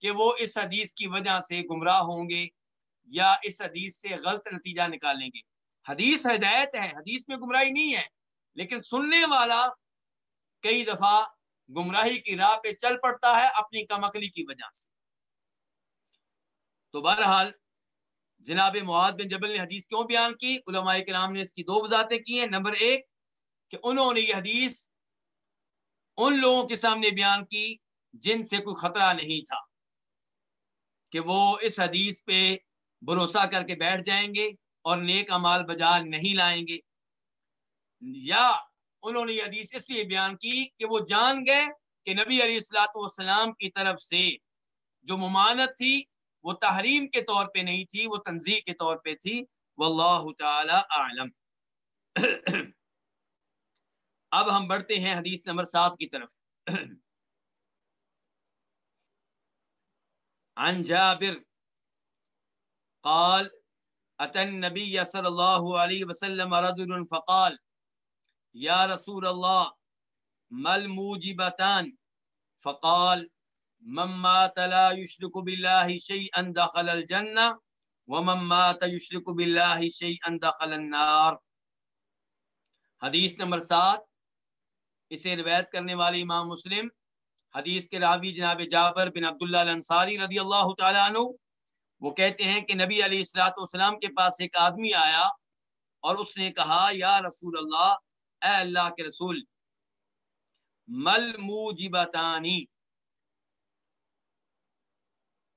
کہ وہ اس حدیث کی وجہ سے گمراہ ہوں گے یا اس حدیث سے غلط نتیجہ نکالیں گے۔ حدیث ہدایت ہے، حدیث میں گمراہی نہیں ہے، لیکن سننے والا کئی دفعہ گمراہی کی راہ پہ چل پڑتا ہے اپنی کمکلی کی وجہ سے۔ تو بہرحال جناب معاد بن جبل نے حدیث کیوں بیان کی؟ علماء کرام نے اس کی دو وضاحتیں کی ہیں۔ نمبر ایک کہ انہوں نے یہ حدیث ان لوگوں کے سامنے بیان کی جن سے کوئی خطرہ نہیں تھا کہ وہ اس حدیث پہ بھروسہ کر کے بیٹھ جائیں گے اور نیک امال بجا نہیں لائیں گے۔ یا انہوں نے یہ حدیث اس لیے بیان کی کہ وہ جان گئے کہ نبی علیہ السلاۃ والسلام کی طرف سے جو ممانت تھی وہ تحریم کے طور پہ نہیں تھی، وہ تنظیم کے طور پہ تھی۔ واللہ تعالی اعلم۔ اب ہم بڑھتے ہیں حدیث نمبر سات کی طرف۔ عن جابر قال، أتى النبي صلى الله عليه وسلم رجل فقال، يا رسول الله، ما الموجبتان؟ فقال، من مات لا يشرك بالله شيئا دخل الجنة، ومن مات يشرك بالله شيئا دخل النار۔ حدیث نمبر سات اسے روایت کرنے والے امام مسلم، حدیث کے راوی جناب جابر بن عبداللہ الانصاری رضی اللہ تعالیٰ عنہ، وہ کہتے ہیں کہ نبی علیہ السلاۃ والسلام کے پاس ایک آدمی آیا اور اس نے کہا، یا رسول اللہ، اے اللہ کے رسول، مل موجبتانی،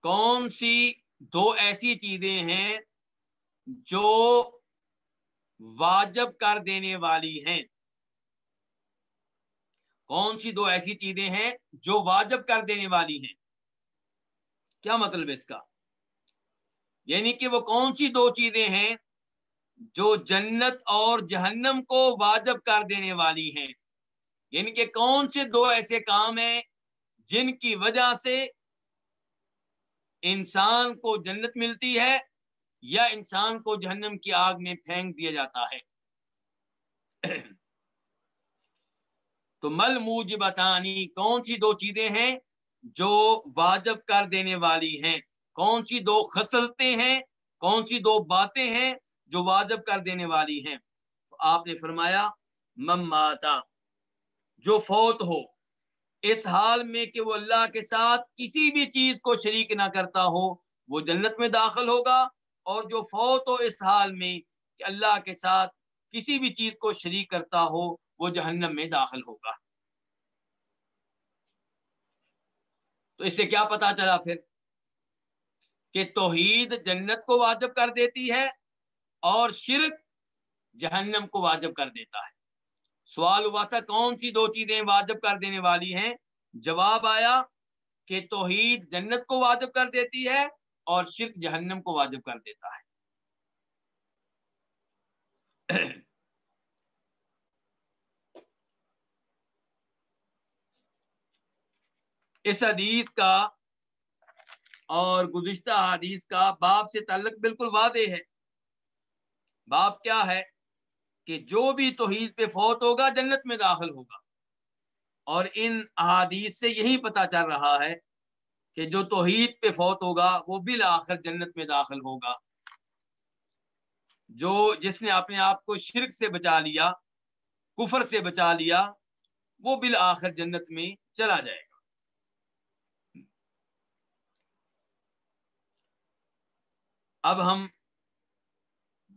کون سی دو ایسی چیزیں ہیں جو واجب کر دینے والی ہیں؟ کون سی دو ایسی چیزیں ہیں جو واجب کر دینے والی ہیں؟ کیا مطلب اس کا؟ یعنی کہ وہ کون سی دو چیزیں ہیں جو جنت اور جہنم کو واجب کر دینے والی ہیں؟ یعنی کہ کون سے دو ایسے کام ہیں جن کی وجہ سے انسان کو جنت ملتی ہے یا انسان کو جہنم کی آگ میں پھینک دیا جاتا ہے؟ تو مل موجبتانی کون سی دو چیزیں ہیں جو واجب کر دینے والی ہیں؟ کون سی دو خسلتے ہیں؟ کون سی دو باتیں ہیں جو واجب کر دینے والی ہیں؟ تو آپ نے فرمایا مماتا جو فوت ہو، اس حال میں کہ وہ اللہ کے ساتھ کسی بھی چیز کو شریک نہ کرتا ہو، وہ جنت میں داخل ہوگا اور جو فوت ہو اس حال میں کہ اللہ کے ساتھ کسی بھی چیز کو شریک کرتا ہو وہ جہنم میں داخل ہوگا۔ تو اس سے کیا پتا چلا پھر کہ توحید جنت کو واجب کر دیتی ہے اور شرک جہنم کو واجب کر دیتا ہے۔ سوال ہوا تھا کون سی دو چیزیں واجب کر دینے والی ہیں؟ جواب آیا کہ توحید جنت کو واجب کر دیتی ہے اور شرک جہنم کو واجب کر دیتا ہے۔ اس حدیث کا اور گزشتہ حدیث کا باپ سے تعلق بالکل واضح ہے۔ باپ کیا ہے کہ جو بھی توحید پہ فوت ہوگا جنت میں داخل ہوگا۔ اور ان احادیث سے یہی پتا چل رہا ہے کہ جو توحید پہ فوت ہوگا وہ بالآخر جنت میں داخل ہوگا۔ جو جس نے اپنے آپ کو شرک سے بچا لیا، کفر سے بچا لیا، وہ بالآخر جنت میں چلا جائے گا۔ اب ہم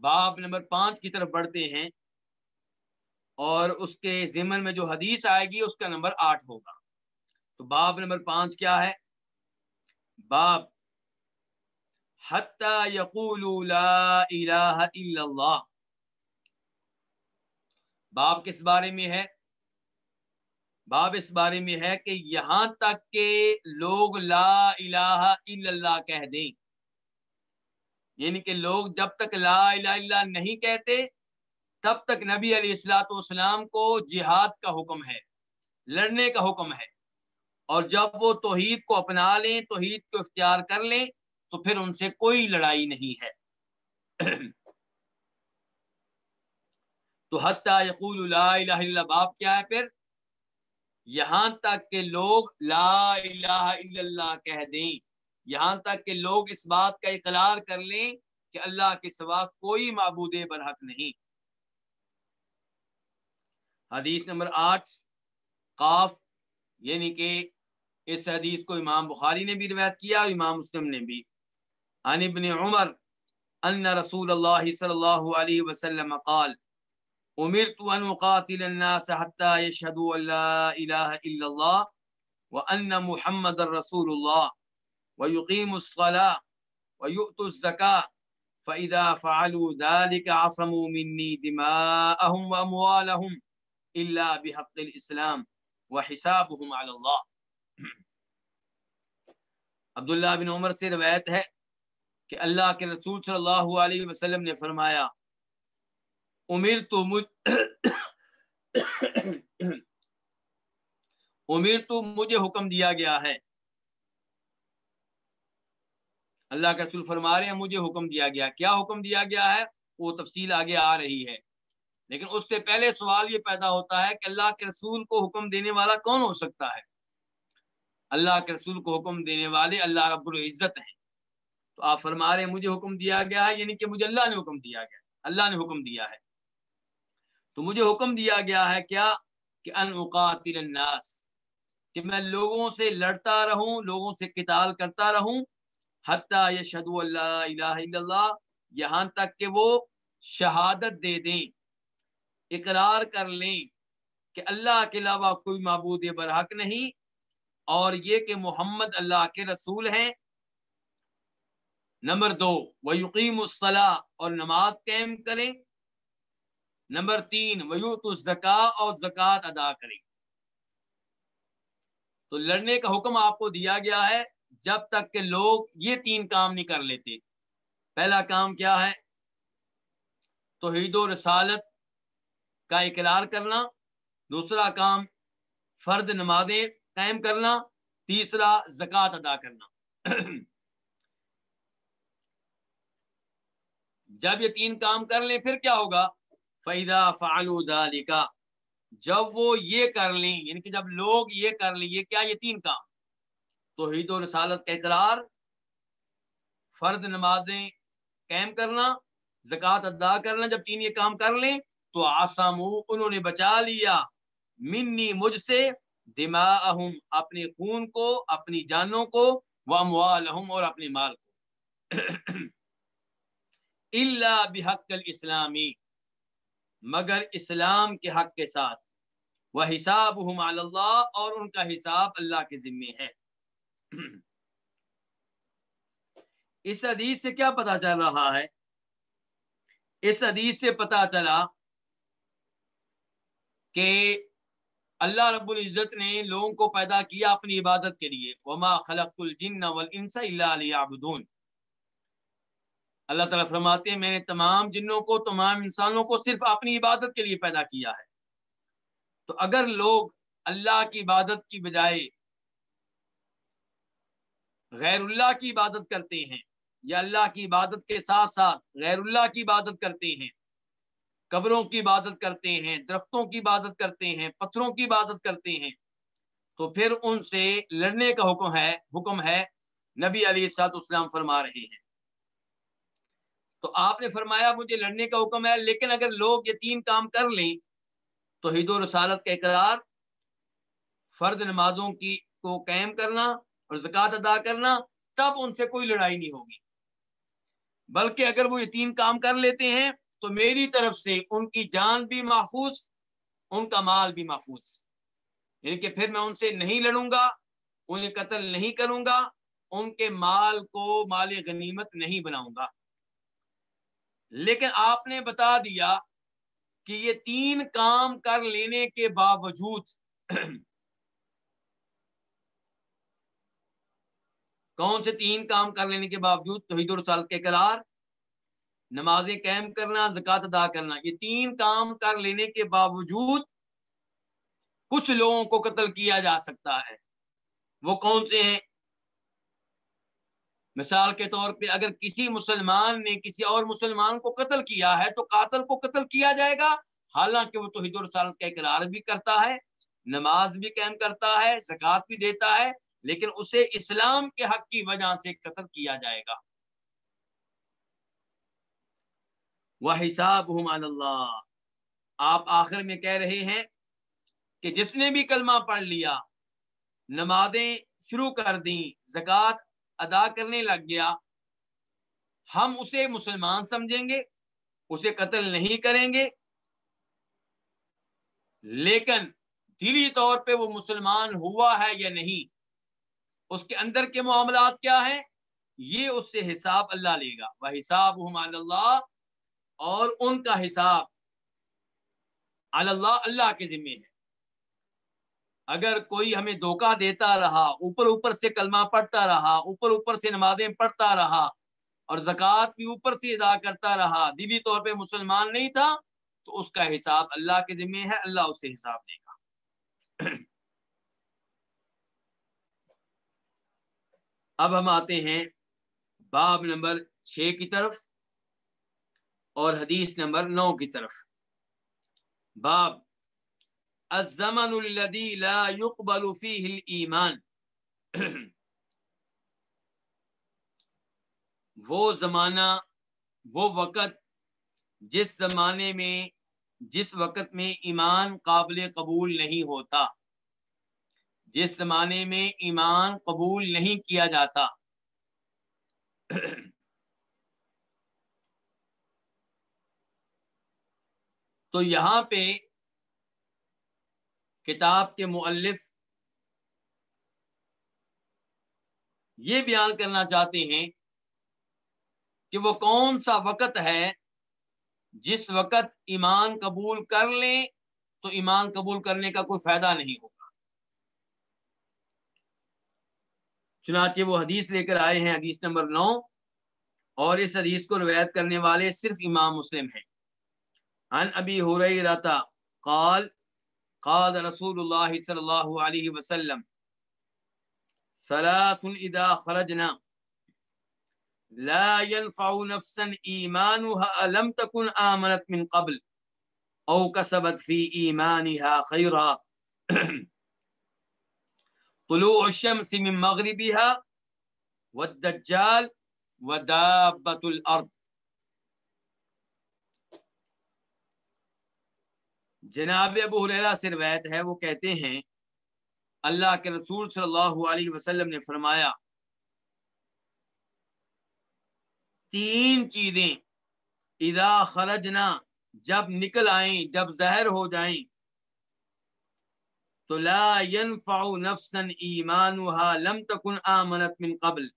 باب نمبر پانچ کی طرف بڑھتے ہیں اور اس کے ضمن میں جو حدیث آئے گی، اس کا نمبر آٹھ ہوگا۔ تو باب نمبر پانچ کیا ہے؟ باب یقول لا الہ الا اللہ۔ باب کس بارے میں ہے؟ باب اس بارے میں ہے کہ یہاں تک کہ لوگ لا الہ الا اللہ کہہ دیں۔ یعنی کہ لوگ جب تک لا الہ الا نہیں کہتے، تب تک نبی علیہ السلاۃ والسلام کو جہاد کا حکم ہے، لڑنے کا حکم ہے۔ اور جب وہ توحید کو اپنا لیں، توحید کو اختیار کر لیں، تو پھر ان سے کوئی لڑائی نہیں ہے۔ تو حتیٰ یقول لا الہ الا باب کیا ہے پھر؟ یہاں تک کہ لوگ لا الہ الا اللہ کہہ دیں۔ یہاں تک کہ لوگ اس بات کا اقرار کر لیں کہ اللہ کے سوا کوئی معبود برحق نہیں۔ حدیث نمبر آٹھ، قاف یعنی کہ اس حدیث کو امام بخاری نے بھی روایت کیا اور امام مسلم نے بھی۔ عن ابن عمر، ان رسول اللہ صلی اللہ علیہ وسلم قال، امرت ان اقاتل الناس حتى يشهدوا ان لا اله الا الله وان محمد رسول الله ويقيم الصلاة ويؤتوا الزكاة فإذا فعلوا ذلك عصموا مني دماءهم وأموالهم إلا بحق الإسلام وحسابهم على الله عبداللہ بن عمر سے روایت ہے کہ اللہ کے رسول صلی اللہ علیہ وسلم نے فرمایا امیر تو مجھ امیر تو مجھے حکم دیا گیا ہے۔ اللہ کے رسول فرما رہے ہیں، مجھے حکم دیا گیا۔ کیا حکم دیا گیا ہے؟ وہ تفصیل آگے آ رہی ہے۔ لیکن اس سے پہلے سوال یہ پیدا ہوتا ہے کہ اللہ کے رسول کو حکم دینے والا کون ہو سکتا ہے؟ اللہ کے رسول کو حکم دینے والے اللہ رب العزت ہیں۔ تو آپ فرما رہے ہیں، مجھے حکم دیا گیا ہے یعنی کہ مجھے اللہ نے حکم دیا گیا۔ اللہ نے حکم دیا ہے۔ تو مجھے حکم دیا گیا ہے کیا؟ کہ ان الناس، کہ میں لوگوں سے لڑتا رہوں، لوگوں سے قتال کرتا رہوں حتیٰ یشہد اللہ الہ الا اللہ، یہاں تک کہ وہ شہادت دے دیں، اقرار کر لیں کہ اللہ کے علاوہ کوئی معبود برحق نہیں، اور یہ کہ محمد اللہ کے رسول ہیں۔ نمبر دو وہ الصلاح اور نماز قائم کریں۔ نمبر تین ویوت الزکا اور زکوٰۃ ادا کریں۔ تو لڑنے کا حکم آپ کو دیا گیا ہے جب تک کہ لوگ یہ تین کام نہیں کر لیتے۔ پہلا کام کیا ہے؟ توحید و رسالت کا اقرار کرنا۔ دوسرا کام فرد نمازیں قائم کرنا۔ تیسرا، زکوٰۃ ادا کرنا۔ جب یہ تین کام کر لیں، پھر کیا ہوگا؟ فیدا فعلو جب وہ یہ کر لیں یعنی کہ جب لوگ یہ کر لیں، یہ کیا یہ تین کام؟ توحید و رسالت کا اقرار فرد نمازیں قائم کرنا، زکوٰۃ ادا کرنا، جب تین یہ کام کر لیں تو آسام انہوں نے بچا لیا۔ منی مجھ سے دماغ اپنے خون کو، اپنی جانوں کو، واموالہم اور اپنے مال کو۔ اللہ بحق الاسلامی، مگر اسلام کے حق کے ساتھ۔ وہ حساب اللہ اور ان کا حساب اللہ کے ذمے ہے۔ اس حدیث سے کیا پتا چل رہا ہے؟ اس حدیث سے پتا چلا کہ اللہ رب العزت نے لوگوں کو پیدا کیا اپنی عبادت کے لیے۔ وما خلق الجن والانس الا ليعبدون۔ اللہ تعالیٰ فرماتے ہیں، میں نے تمام جنوں کو، تمام انسانوں کو صرف اپنی عبادت کے لیے پیدا کیا ہے۔ تو اگر لوگ اللہ کی عبادت کی بجائے غیر اللہ کی عبادت کرتے ہیں یا اللہ کی عبادت کے ساتھ ساتھ غیر اللہ کی عبادت کرتے ہیں، قبروں کی عبادت کرتے ہیں، درختوں کی عبادت کرتے ہیں، پتھروں کی عبادت کرتے ہیں۔ تو پھر ان سے لڑنے کا حکم ہے حکم ہے، نبی علی سات اسلام فرما رہے ہیں۔ تو آپ نے فرمایا مجھے لڑنے کا حکم ہے، لیکن اگر لوگ یہ تین کام کر لیں تو حید و رسالت کا اقرار، فرد نمازوں کی کو قائم کرنا اور زکوٰۃ ادا کرنا، تب ان سے کوئی لڑائی نہیں ہوگی۔ بلکہ اگر وہ یہ تین کام کر لیتے ہیں تو میری طرف سے ان کی جان بھی محفوظ، ان کا مال بھی محفوظ۔ یعنی کہ پھر میں ان سے نہیں لڑوں گا، انہیں قتل نہیں کروں گا، ان کے مال کو مال غنیمت نہیں بناؤں گا۔ لیکن آپ نے بتا دیا کہ یہ تین کام کر لینے کے باوجود کون سے تین کام کر لینے کے باوجود توحید الرسالت کے قرار، نمازیں قائم کرنا زکات ادا کرنا، یہ تین کام کر لینے کے باوجود کچھ لوگوں کو قتل کیا جا سکتا ہے۔ وہ کون سے ہیں؟ مثال کے طور پہ اگر کسی مسلمان نے کسی اور مسلمان کو قتل کیا ہے تو قاتل کو قتل کیا جائے گا، حالانکہ وہ توحید الرسالت کا اقرار بھی کرتا ہے، نماز بھی قائم کرتا ہے، زکوٰۃ بھی دیتا ہے لیکن اسے اسلام کے حق کی وجہ سے قتل کیا جائے گا۔ وہ حساب اللہ آپ آخر میں کہہ رہے ہیں کہ جس نے بھی کلمہ پڑھ لیا، نمازیں شروع کر دیں، زکوٰۃ ادا کرنے لگ گیا، ہم اسے مسلمان سمجھیں گے، اسے قتل نہیں کریں گے۔ لیکن دلی طور پہ وہ مسلمان ہوا ہے یا نہیں؟ اس کے اندر کے معاملات کیا ہیں؟ یہ اس سے حساب اللہ لے گا۔ وہ حساب اللہ اور ان کا حساب اللہ اللہ کے ذمے ہے۔ اگر کوئی ہمیں دھوکہ دیتا رہا، اوپر اوپر سے کلمہ پڑھتا رہا، اوپر اوپر سے نمازیں پڑھتا رہا، اور زکوٰۃ بھی اوپر سے ادا کرتا رہا دلی طور پہ مسلمان نہیں تھا، تو اس کا حساب اللہ کے ذمے ہے، اللہ اس سے حساب دے گا۔ اب ہم آتے ہیں باب نمبر چھ کی طرف اور حدیث نمبر نو کی طرف۔ باب، الزمن الذي لا يقبل فيه الایمان۔ وہ زمانہ، وہ وقت جس زمانے میں، جس وقت میں ایمان قابل قبول نہیں ہوتا۔ جس زمانے میں ایمان قبول نہیں کیا جاتا۔ تو یہاں پہ کتاب کے مؤلف یہ بیان کرنا چاہتے ہیں کہ وہ کون سا وقت ہے جس وقت ایمان قبول کر لیں تو ایمان قبول کرنے کا کوئی فائدہ نہیں ہوگا چنانچہ وہ حدیث لے کر آئے ہیں، حدیث نمبر نو۔ اور اس حدیث کو روایت کرنے والے صرف امام مسلم ہیں۔ ان ابی حریرہ قال قال رسول اللہ صلی اللہ علیہ وسلم، صلاة اذا خرجنا، لا ينفع نفسا ایمانها، لم تكن آمنت من قبل، او کسبت فی ایمانها خیرا۔ طلوع الشمس من مغربها والدجال ودابت الارض جناب ابو حریرہ سے روایت ہے، وہ کہتے ہیں، اللہ کے رسول صلی اللہ علیہ وسلم نے فرمایا، تین چیزیں اذا خرجنا، جب نکل آئیں، جب زہر ہو جائیں تو لا ينفع نفسا ایمانها لم تكن آمنت من قبل۔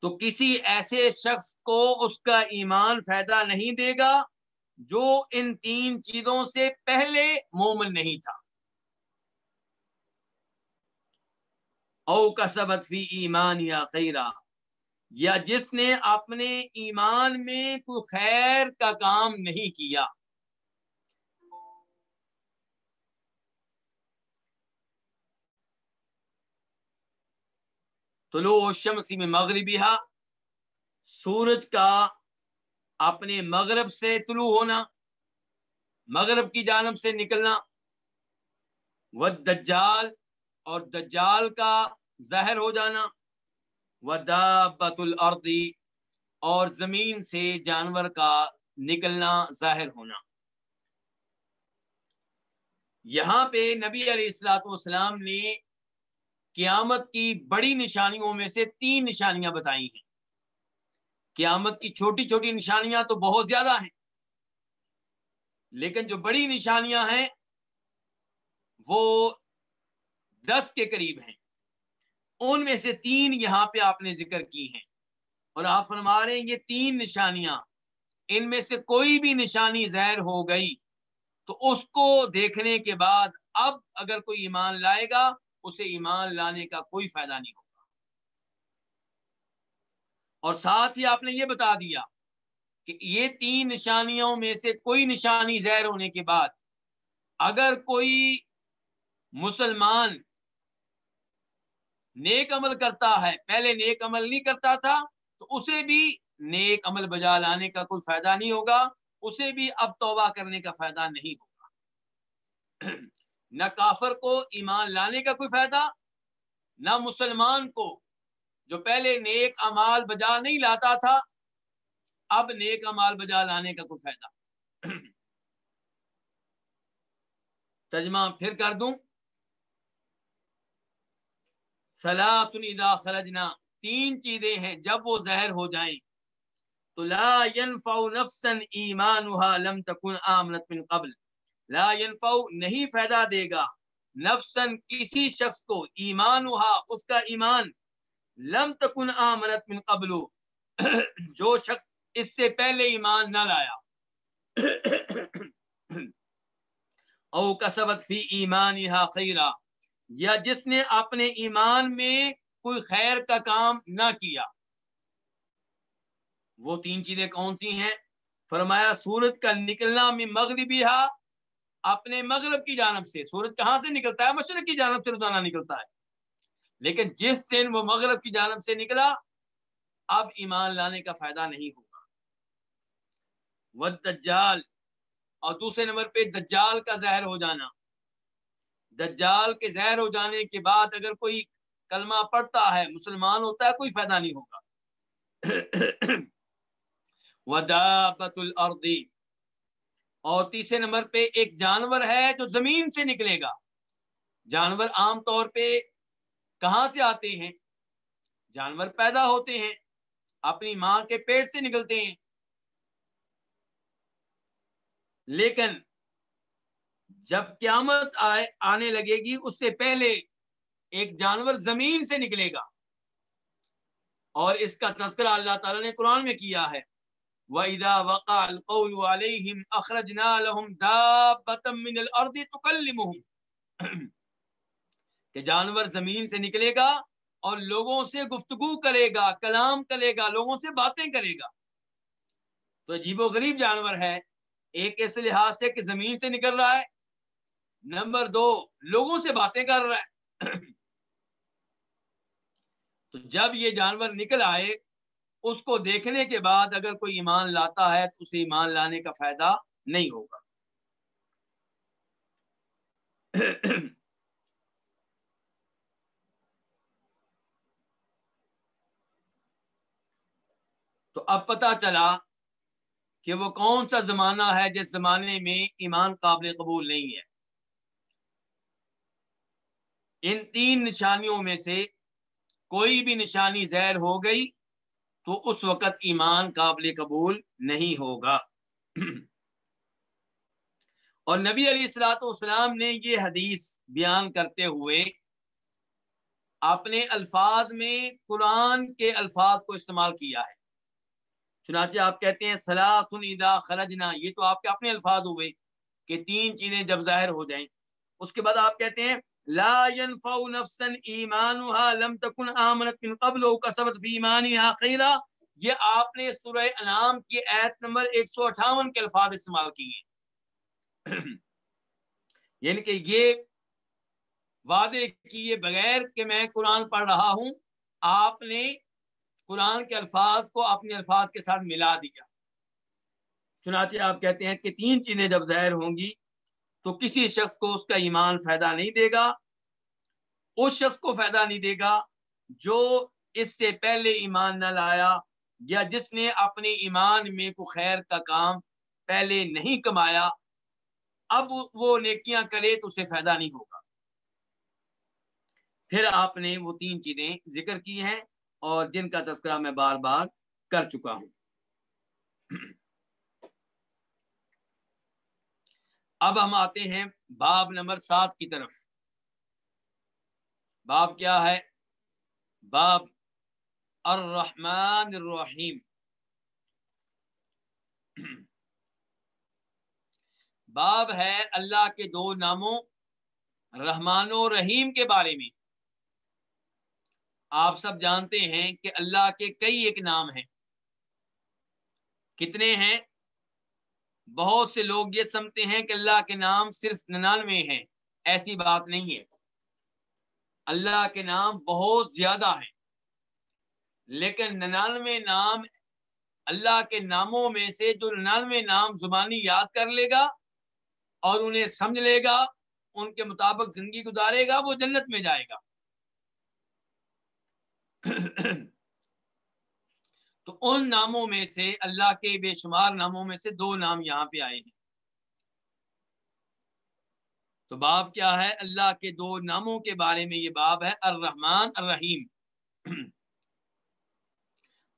تو کسی ایسے شخص کو اس کا ایمان فائدہ نہیں دے گا جو ان تین چیزوں سے پہلے مومن نہیں تھا۔ او کا سبت فی ایمان یا خیرہ یا جس نے اپنے ایمان میں کوئی خیر کا کام نہیں کیا۔ طلوع الشمس میں مغربی سورج کا اپنے مغرب سے طلوع ہونا، مغرب کی جانب سے نکلنا و دجال اور دجال کا زہر ہو جانا و دابت الارضی اور زمین سے جانور کا نکلنا ظاہر ہونا۔ یہاں پہ نبی علیہ السلاۃ والسلام نے قیامت کی بڑی نشانیوں میں سے تین نشانیاں بتائی ہیں۔ قیامت کی چھوٹی چھوٹی نشانیاں تو بہت زیادہ ہیں، لیکن جو بڑی نشانیاں ہیں، وہ دس کے قریب ہیں۔ ان میں سے تین یہاں پہ آپ نے ذکر کی ہیں۔ اور آپ فرما رہے ہیں، یہ تین نشانیاں، ان میں سے کوئی بھی نشانی ظاہر ہو گئی تو اس کو دیکھنے کے بعد اب اگر کوئی ایمان لائے گا اسے ایمان لانے کا کوئی فائدہ نہیں ہوگا۔ اور ساتھ ہی آپ نے یہ بتا دیا کہ یہ تین نشانیوں میں سے کوئی نشانی ظاہر ہونے کے بعد اگر کوئی مسلمان نیک عمل کرتا ہے، پہلے نیک عمل نہیں کرتا تھا، تو اسے بھی نیک عمل بجا لانے کا کوئی فائدہ نہیں ہوگا، اسے بھی اب توبہ کرنے کا فائدہ نہیں ہوگا۔ نہ کافر کو ایمان لانے کا کوئی فائدہ، نہ مسلمان کو، جو پہلے نیک امال بجا نہیں لاتا تھا، اب نیک امال بجا لانے کا کوئی فائدہ۔ ترجمہ پھر کر دوں۔ اذا خرجنا۔ تین چیزیں ہیں جب وہ زہر ہو جائیں۔ تو لا ينفع نفسا ایمانها لم تكن آمنت من قبل۔ لا ينفع نہیں فائدہ دے گا۔ نفسا کسی شخص کو ایمانها اس کا ایمان لم تکن آمنت من قبل، جو شخص اس سے پہلے ایمان نہ لایا۔ او کسبت فی ایمانها خیرا، یا جس نے اپنے ایمان میں کوئی خیر کا کام نہ کیا۔ وہ تین چیزیں کون سی ہیں؟ فرمایا سورج کا نکلنا میں مغربی ہا اپنے مغرب کی جانب سے، سورج کہاں سے نکلتا ہے؟ مشرق کی جانب سے روزانہ نکلتا ہے۔ لیکن جس دن وہ مغرب کی جانب سے نکلا، اب ایمان لانے کا فائدہ نہیں ہوگا۔ دجال اور دوسرے نمبر پہ دجال کا زہر ہو جانا۔ دجال کے زہر ہو جانے کے بعد اگر کوئی کلمہ پڑھتا ہے، مسلمان ہوتا ہے، کوئی فائدہ نہیں ہوگا۔ ودابت الارضی اور تیسرے نمبر پہ ایک جانور ہے جو زمین سے نکلے گا۔ جانور عام طور پہ کہاں سے آتے ہیں؟ جانور پیدا ہوتے ہیں، اپنی ماں کے پیٹ سے نکلتے ہیں۔ لیکن جب قیامت آئے، آنے لگے گی، اس سے پہلے ایک جانور زمین سے نکلے گا۔ اور اس کا تذکرہ اللہ تعالیٰ نے قرآن میں کیا ہے۔ وَإِذَا وَقَعَ الْقَوْلُ عَلَيْهِمْ أَخْرَجْنَا لَهُمْ دَابَّةً مِّنَ الْأَرْضِ تُكَلِّمُهُمْ۔ کہ جانور زمین سے نکلے گا اور لوگوں سے گفتگو کرے گا، کلام کرے گا، لوگوں سے باتیں کرے گا۔ تو عجیب و غریب جانور ہے۔ ایک ایسے لحاظ سے کہ زمین سے نکل رہا ہے۔ نمبر دو، لوگوں سے باتیں کر رہا ہے۔ تو جب یہ جانور نکل آئے اس کو دیکھنے کے بعد اگر کوئی ایمان لاتا ہے تو اسے ایمان لانے کا فائدہ نہیں ہوگا۔ تو اب پتا چلا کہ وہ کون سا زمانہ ہے جس زمانے میں ایمان قابل قبول نہیں ہے۔ ان تین نشانیوں میں سے کوئی بھی نشانی زہر ہو گئی تو اس وقت ایمان قابل قبول نہیں ہوگا۔ اور نبی علیہ السلاۃ والسلام نے یہ حدیث بیان کرتے ہوئے اپنے الفاظ میں قرآن کے الفاظ کو استعمال کیا ہے۔ چنانچہ آپ کہتے ہیں سلاۃ ادا خرجنا، یہ تو آپ کے اپنے الفاظ ہوئے کہ تین چیزیں جب ظاہر ہو جائیں۔ اس کے بعد آپ کہتے ہیں لا ينفع نفسا ایمانها، لم تكن آمنت من قبل او کسبت فی ایمانها خیرا یہ آپ نے سورہ انعام کی ایت نمبر 158 کے الفاظ استعمال کیے یعنی کہ یہ وعدے کیے بغیر کہ میں قرآن پڑھ رہا ہوں، آپ نے قرآن کے الفاظ کو اپنے الفاظ کے ساتھ ملا دیا۔ چنانچہ آپ کہتے ہیں کہ تین چیزیں جب ظاہر ہوں گی تو کسی شخص کو اس کا ایمان فائدہ نہیں دے گا، اس شخص کو فائدہ نہیں دے گا جو اس سے پہلے ایمان نہ لایا یا جس نے اپنے ایمان میں کو خیر کا کام پہلے نہیں کمایا، اب وہ نیکیاں کرے تو اسے فائدہ نہیں ہوگا۔ پھر آپ نے وہ تین چیزیں ذکر کی ہیں اور جن کا تذکرہ میں بار بار کر چکا ہوں۔ اب ہم آتے ہیں باب نمبر سات کی طرف۔ باب کیا ہے؟ باب الرحمن الرحیم۔ باب ہے اللہ کے دو ناموں، رحمان و رحیم کے بارے میں۔ آپ سب جانتے ہیں کہ اللہ کے کئی ایک نام ہیں۔ کتنے ہیں؟ بہت سے لوگ یہ سمجھتے ہیں کہ اللہ کے نام صرف ننانوے ہیں۔ ایسی بات نہیں ہے۔ اللہ کے نام بہت زیادہ ہیں۔ لیکن ننانوے نام اللہ کے ناموں میں سے جو ننانوے نام زبانی یاد کر لے گا اور انہیں سمجھ لے گا، ان کے مطابق زندگی گزارے گا، وہ جنت میں جائے گا۔ تو ان ناموں میں سے اللہ کے بے شمار ناموں میں سے دو نام یہاں پہ آئے ہیں۔ تو باب کیا ہے؟ اللہ کے دو ناموں کے بارے میں یہ باب ہے، الرحمن، الرحیم۔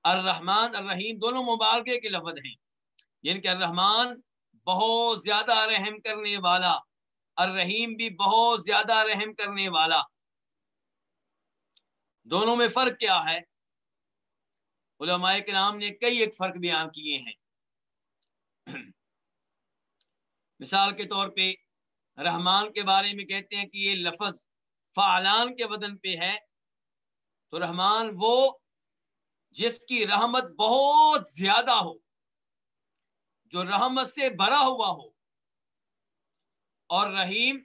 الرحمن، الرحیم دونوں مبارکے کے لفظ ہیں۔ یعنی کہ الرحمن بہت زیادہ رحم کرنے والا، الرحیم بھی بہت زیادہ رحم کرنے والا۔ دونوں میں فرق کیا ہے؟ علماء کرام نے کئی ایک فرق بیان کیے ہیں۔ مثال کے طور پہ رحمان کے بارے میں کہتے ہیں کہ یہ لفظ فعلان کے وزن پہ ہے۔ تو رحمان وہ جس کی رحمت بہت زیادہ ہو، جو رحمت سے بھرا ہوا ہو۔ اور رحیم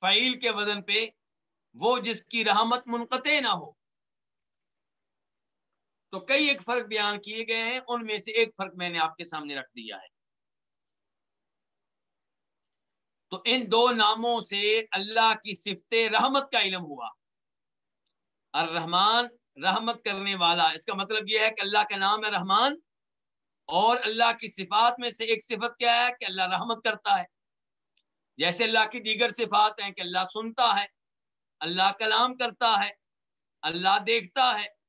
فعیل کے وزن پہ وہ جس کی رحمت منقطع نہ ہو۔ تو کئی ایک فرق بیان کیے گئے ہیں، ان میں سے ایک فرق میں نے آپ کے سامنے رکھ دیا ہے۔ تو ان دو ناموں سے اللہ کی صفت رحمت کا علم ہوا۔ الرحمن رحمت کرنے والا، اس کا مطلب یہ ہے کہ اللہ کا نام ہے رحمان، اور اللہ کی صفات میں سے ایک صفت کیا ہے کہ اللہ رحمت کرتا ہے۔ جیسے اللہ کی دیگر صفات ہیں کہ اللہ سنتا ہے، اللہ کلام کرتا ہے، اللہ دیکھتا ہے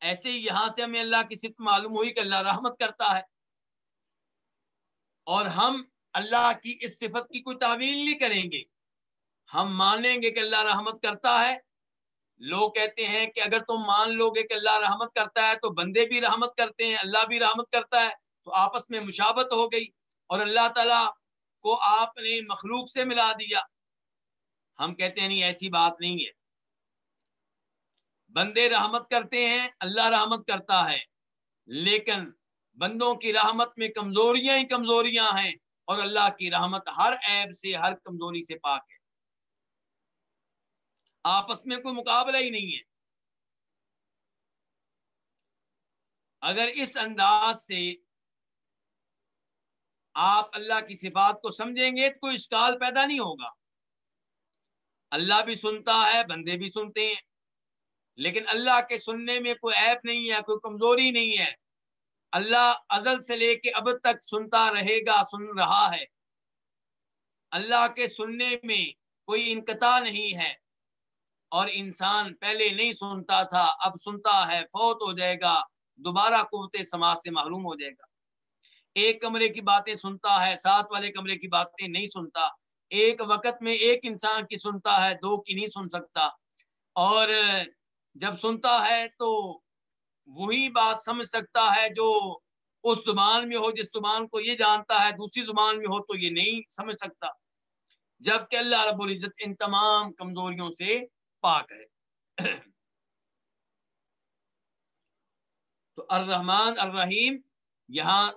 ایسے ہی یہاں سے ہمیں اللہ کی صفت معلوم ہوئی کہ اللہ رحمت کرتا ہے۔ اور ہم اللہ کی اس صفت کی کوئی تعویل نہیں کریں گے۔ ہم مانیں گے کہ اللہ رحمت کرتا ہے۔ لوگ کہتے ہیں کہ اگر تم مان لو گے کہ اللہ رحمت کرتا ہے تو بندے بھی رحمت کرتے ہیں، اللہ بھی رحمت کرتا ہے۔ تو آپس میں مشابت ہو گئی۔ اور اللہ تعالی کو آپ نے مخلوق سے ملا دیا۔ ہم کہتے ہیں نہیں، ایسی بات نہیں ہے۔ بندے رحمت کرتے ہیں، اللہ رحمت کرتا ہے۔ لیکن بندوں کی رحمت میں کمزوریاں ہی کمزوریاں ہیں اور اللہ کی رحمت ہر عیب سے، ہر کمزوری سے پاک ہے۔ آپس میں کوئی مقابلہ ہی نہیں ہے۔ اگر اس انداز سے آپ اللہ کی صفات کو سمجھیں گے تو کوئی اشکال پیدا نہیں ہوگا۔ اللہ بھی سنتا ہے، بندے بھی سنتے ہیں۔ لیکن اللہ کے سننے میں کوئی ایپ نہیں ہے، کوئی کمزوری نہیں ہے۔ اللہ ازل سے لے کے اب تک سنتا رہے گا، سن رہا ہے۔ اللہ کے سننے میں کوئی انقطاع نہیں ہے۔ اور انسان پہلے نہیں سنتا تھا، اب سنتا ہے، فوت ہو جائے گا۔ دوبارہ قوت سماج سے معلوم ہو جائے گا۔ ایک کمرے کی باتیں سنتا ہے، ساتھ والے کمرے کی باتیں نہیں سنتا۔ ایک وقت میں ایک انسان کی سنتا ہے، دو کی نہیں سن سکتا۔ اور جب سنتا ہے تو وہی بات سمجھ سکتا ہے جو اس زبان میں ہو، جس زبان کو یہ جانتا ہے، دوسری زبان میں ہو تو یہ نہیں سمجھ سکتا۔ جبکہ اللہ رب العزت ان تمام کمزوریوں سے پاک ہے۔ تو الرحمن الرحیم، یہاں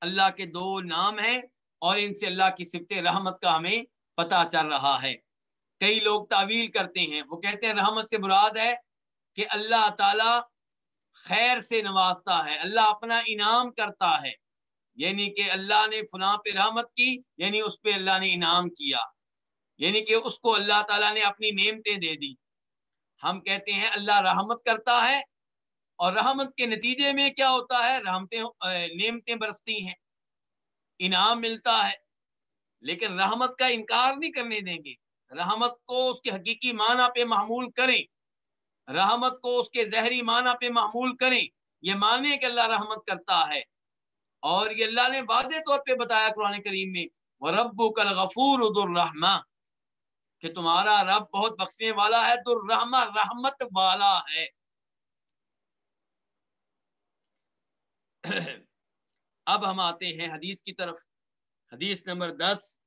اللہ کے دو نام ہیں اور ان سے اللہ کی صفت رحمت کا ہمیں پتا چل رہا ہے۔ کئی لوگ تعویل کرتے ہیں، وہ کہتے ہیں رحمت سے مراد ہے کہ اللہ تعالی خیر سے نوازتا ہے، اللہ اپنا انعام کرتا ہے۔ یعنی کہ اللہ نے فلاں پہ رحمت کی یعنی اس پہ اللہ نے انعام کیا۔ یعنی کہ اس کو اللہ تعالیٰ نے اپنی نعمتیں دے دی ہم کہتے ہیں اللہ رحمت کرتا ہے اور رحمت کے نتیجے میں کیا ہوتا ہے؟ رحمتیں نعمتیں برستی ہیں۔ انعام ملتا ہے، لیکن رحمت کا انکار نہیں کرنے دیں گے۔ رحمت کو اس کے حقیقی معنی پہ معمول کریں۔ رحمت کو اس کے زہری معنی پہ معمول کریں، یہ مانے کہ اللہ رحمت کرتا ہے۔ اور یہ اللہ نے واضح طور پہ بتایا قرآن کریم میں رب کل غفور الرحمہ۔ کہ تمہارا رب بہت بخشنے والا ہے تو رحمہ رحمت والا ہے۔ اب ہم آتے ہیں حدیث کی طرف۔ حدیث نمبر دس۔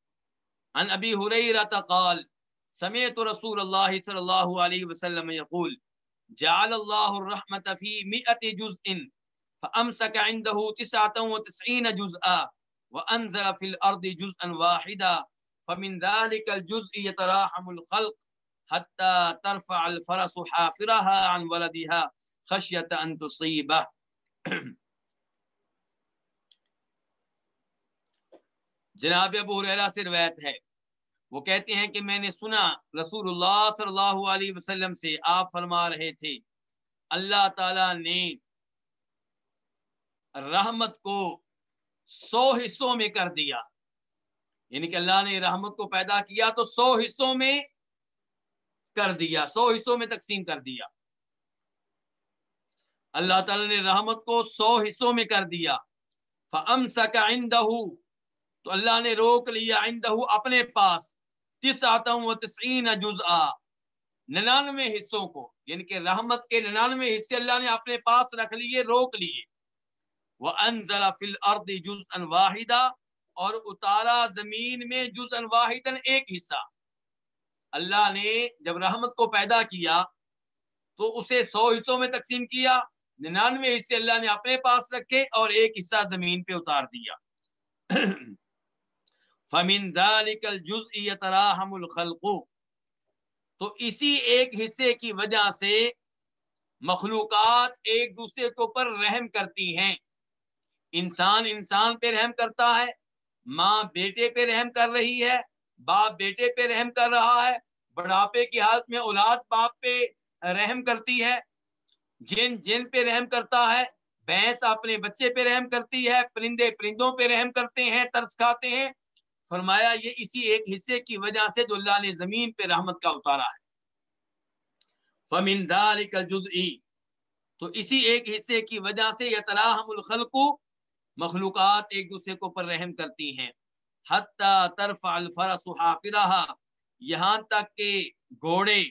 ان ابی حریرہ قال سمیت رسول اللہ صلی اللہ علیہ وسلم یقول جعل اللہ الرحمت فی مئت جزء فامسک عنده تسعة وتسعين جزءا وانزل في الارض جزءا واحدا فمن ذلك الجزء يتراحم الخلق حتى ترفع الفرس حافرها عن ولدها خشية أن تصيبه جناب ابو حریرہ سے روایت ہے وہ کہتے ہیں کہ میں نے سنا رسول اللہ صلی اللہ علیہ وسلم سے آپ فرما رہے تھے۔ اللہ تعالی نے رحمت کو سو حصوں میں کر دیا۔ یعنی کہ اللہ نے رحمت کو پیدا کیا تو سو حصوں میں کر دیا، سو حصوں میں تقسیم کر دیا۔ اللہ تعالی نے رحمت کو سو حصوں میں کر دیا۔ تو اللہ نے روک لیا اپنے پاس۔ تس آتا ہوں تسعین جزآ ننانوے حصوں کو یعنی کہ رحمت کے ننانوے حصے اللہ نے اپنے پاس رکھ لیے، روک لیے۔ وہ انزلہ فل ارد جز ان واحدہ اور اتارا زمین میں جزن واحد ایک حصہ۔ اللہ نے جب رحمت کو پیدا کیا، تو اسے سو حصوں میں تقسیم کیا۔ ننانوے حصے اللہ نے اپنے پاس رکھے اور ایک حصہ زمین پہ اتار دیا۔ فمن الخلق۔ تو اسی ایک حصے کی وجہ سے مخلوقات ایک دوسرے کے اوپر رحم کرتی ہیں۔ انسان انسان پہ رحم کرتا ہے، ماں بیٹے پہ رحم کر رہی ہے، باپ بیٹے پہ رحم کر رہا ہے۔ بڑھاپے کی حالت میں اولاد باپ پہ رحم کرتی ہے۔ جن جن پہ رحم کرتا ہے، بھینس اپنے بچے پہ رحم کرتی ہے، پرندے پرندوں پہ رحم کرتے ہیں، ترس کھاتے ہیں۔ فرمایا یہ اسی ایک حصے کی وجہ سے جو اللہ نے زمین پہ رحمت کا اتارا ہے۔ فمندار تو اسی ایک حصے کی وجہ سے یہ تراہم الخلق مخلوقات ایک دوسرے کو پر رحم کرتی ہیں۔ حتی طرف الفرس حافرہ یہاں تک کہ گھوڑے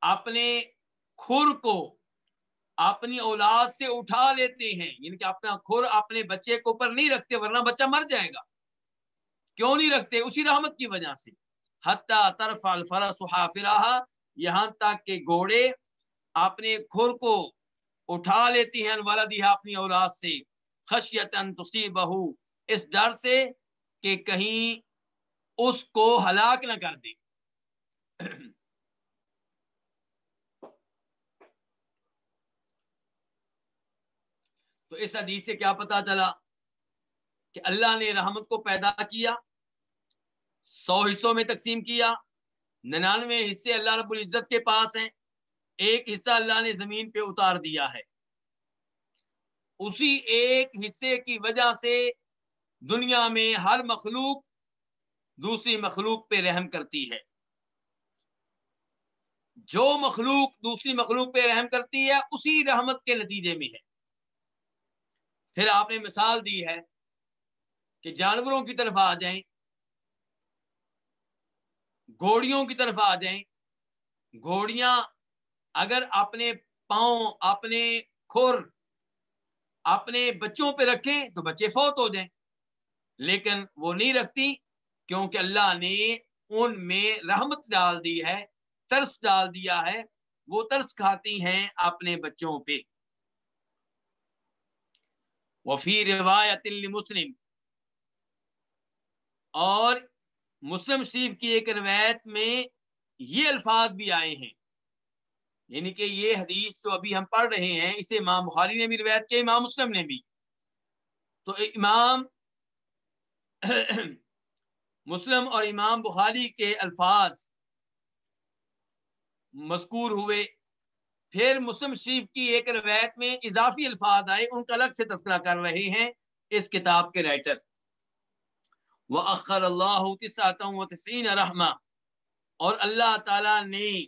اپنے کھر کو اپنی اولاد سے اٹھا لیتے ہیں۔ یعنی کہ اپنا کھر اپنے بچے کو پر نہیں رکھتے، ورنہ بچہ مر جائے گا۔ کیوں نہیں رکھتے؟ اسی رحمت کی وجہ سے۔ حتی طرف الفرس حافرہ یہاں تک کہ گھوڑے اپنے کھر کو اٹھا لیتی ہیں، ولدیہ اپنی اولاد سے۔ خشیتن تصیبہو، اس ڈر سے کہ کہیں اس کو ہلاک نہ کر دے تو اس حدیث سے کیا پتا چلا کہ اللہ نے رحمت کو پیدا کیا، سو حصوں میں تقسیم کیا، ننانوے حصے اللہ رب العزت کے پاس ہیں، ایک حصہ اللہ نے زمین پہ اتار دیا ہے۔ اسی ایک حصے کی وجہ سے دنیا میں ہر مخلوق دوسری مخلوق پہ رحم کرتی ہے۔ جو مخلوق دوسری مخلوق پہ رحم کرتی ہے، اسی رحمت کے نتیجے میں ہے۔ پھر آپ نے مثال دی ہے کہ جانوروں کی طرف آ جائیں گھوڑیوں کی طرف آ جائیں۔ گھوڑیاں اگر اپنے پاؤں، اپنے کھر، اپنے بچوں پہ رکھیں تو بچے فوت ہو جائیں۔ لیکن وہ نہیں رکھتی کیونکہ اللہ نے ان میں رحمت ڈال دی ہے، ترس ڈال دیا ہے۔ وہ ترس کھاتی ہیں اپنے بچوں پہ۔ وفی روایت مسلم اور مسلم شریف کی ایک روایت میں یہ الفاظ بھی آئے ہیں۔ یعنی کہ یہ حدیث جو ابھی ہم پڑھ رہے ہیں، اسے امام بخاری نے بھی روایت کیا، امام مسلم نے بھی۔ تو امام مسلم اور امام بخاری کے الفاظ مذکور ہوئے۔ پھر مسلم شریف کی ایک روایت میں اضافی الفاظ آئے، ان کا الگ سے تذکرہ کر رہے ہیں اس کتاب کے رائٹر۔ وہ اخر اللہ تسین رحمہ اور اللہ تعالی نے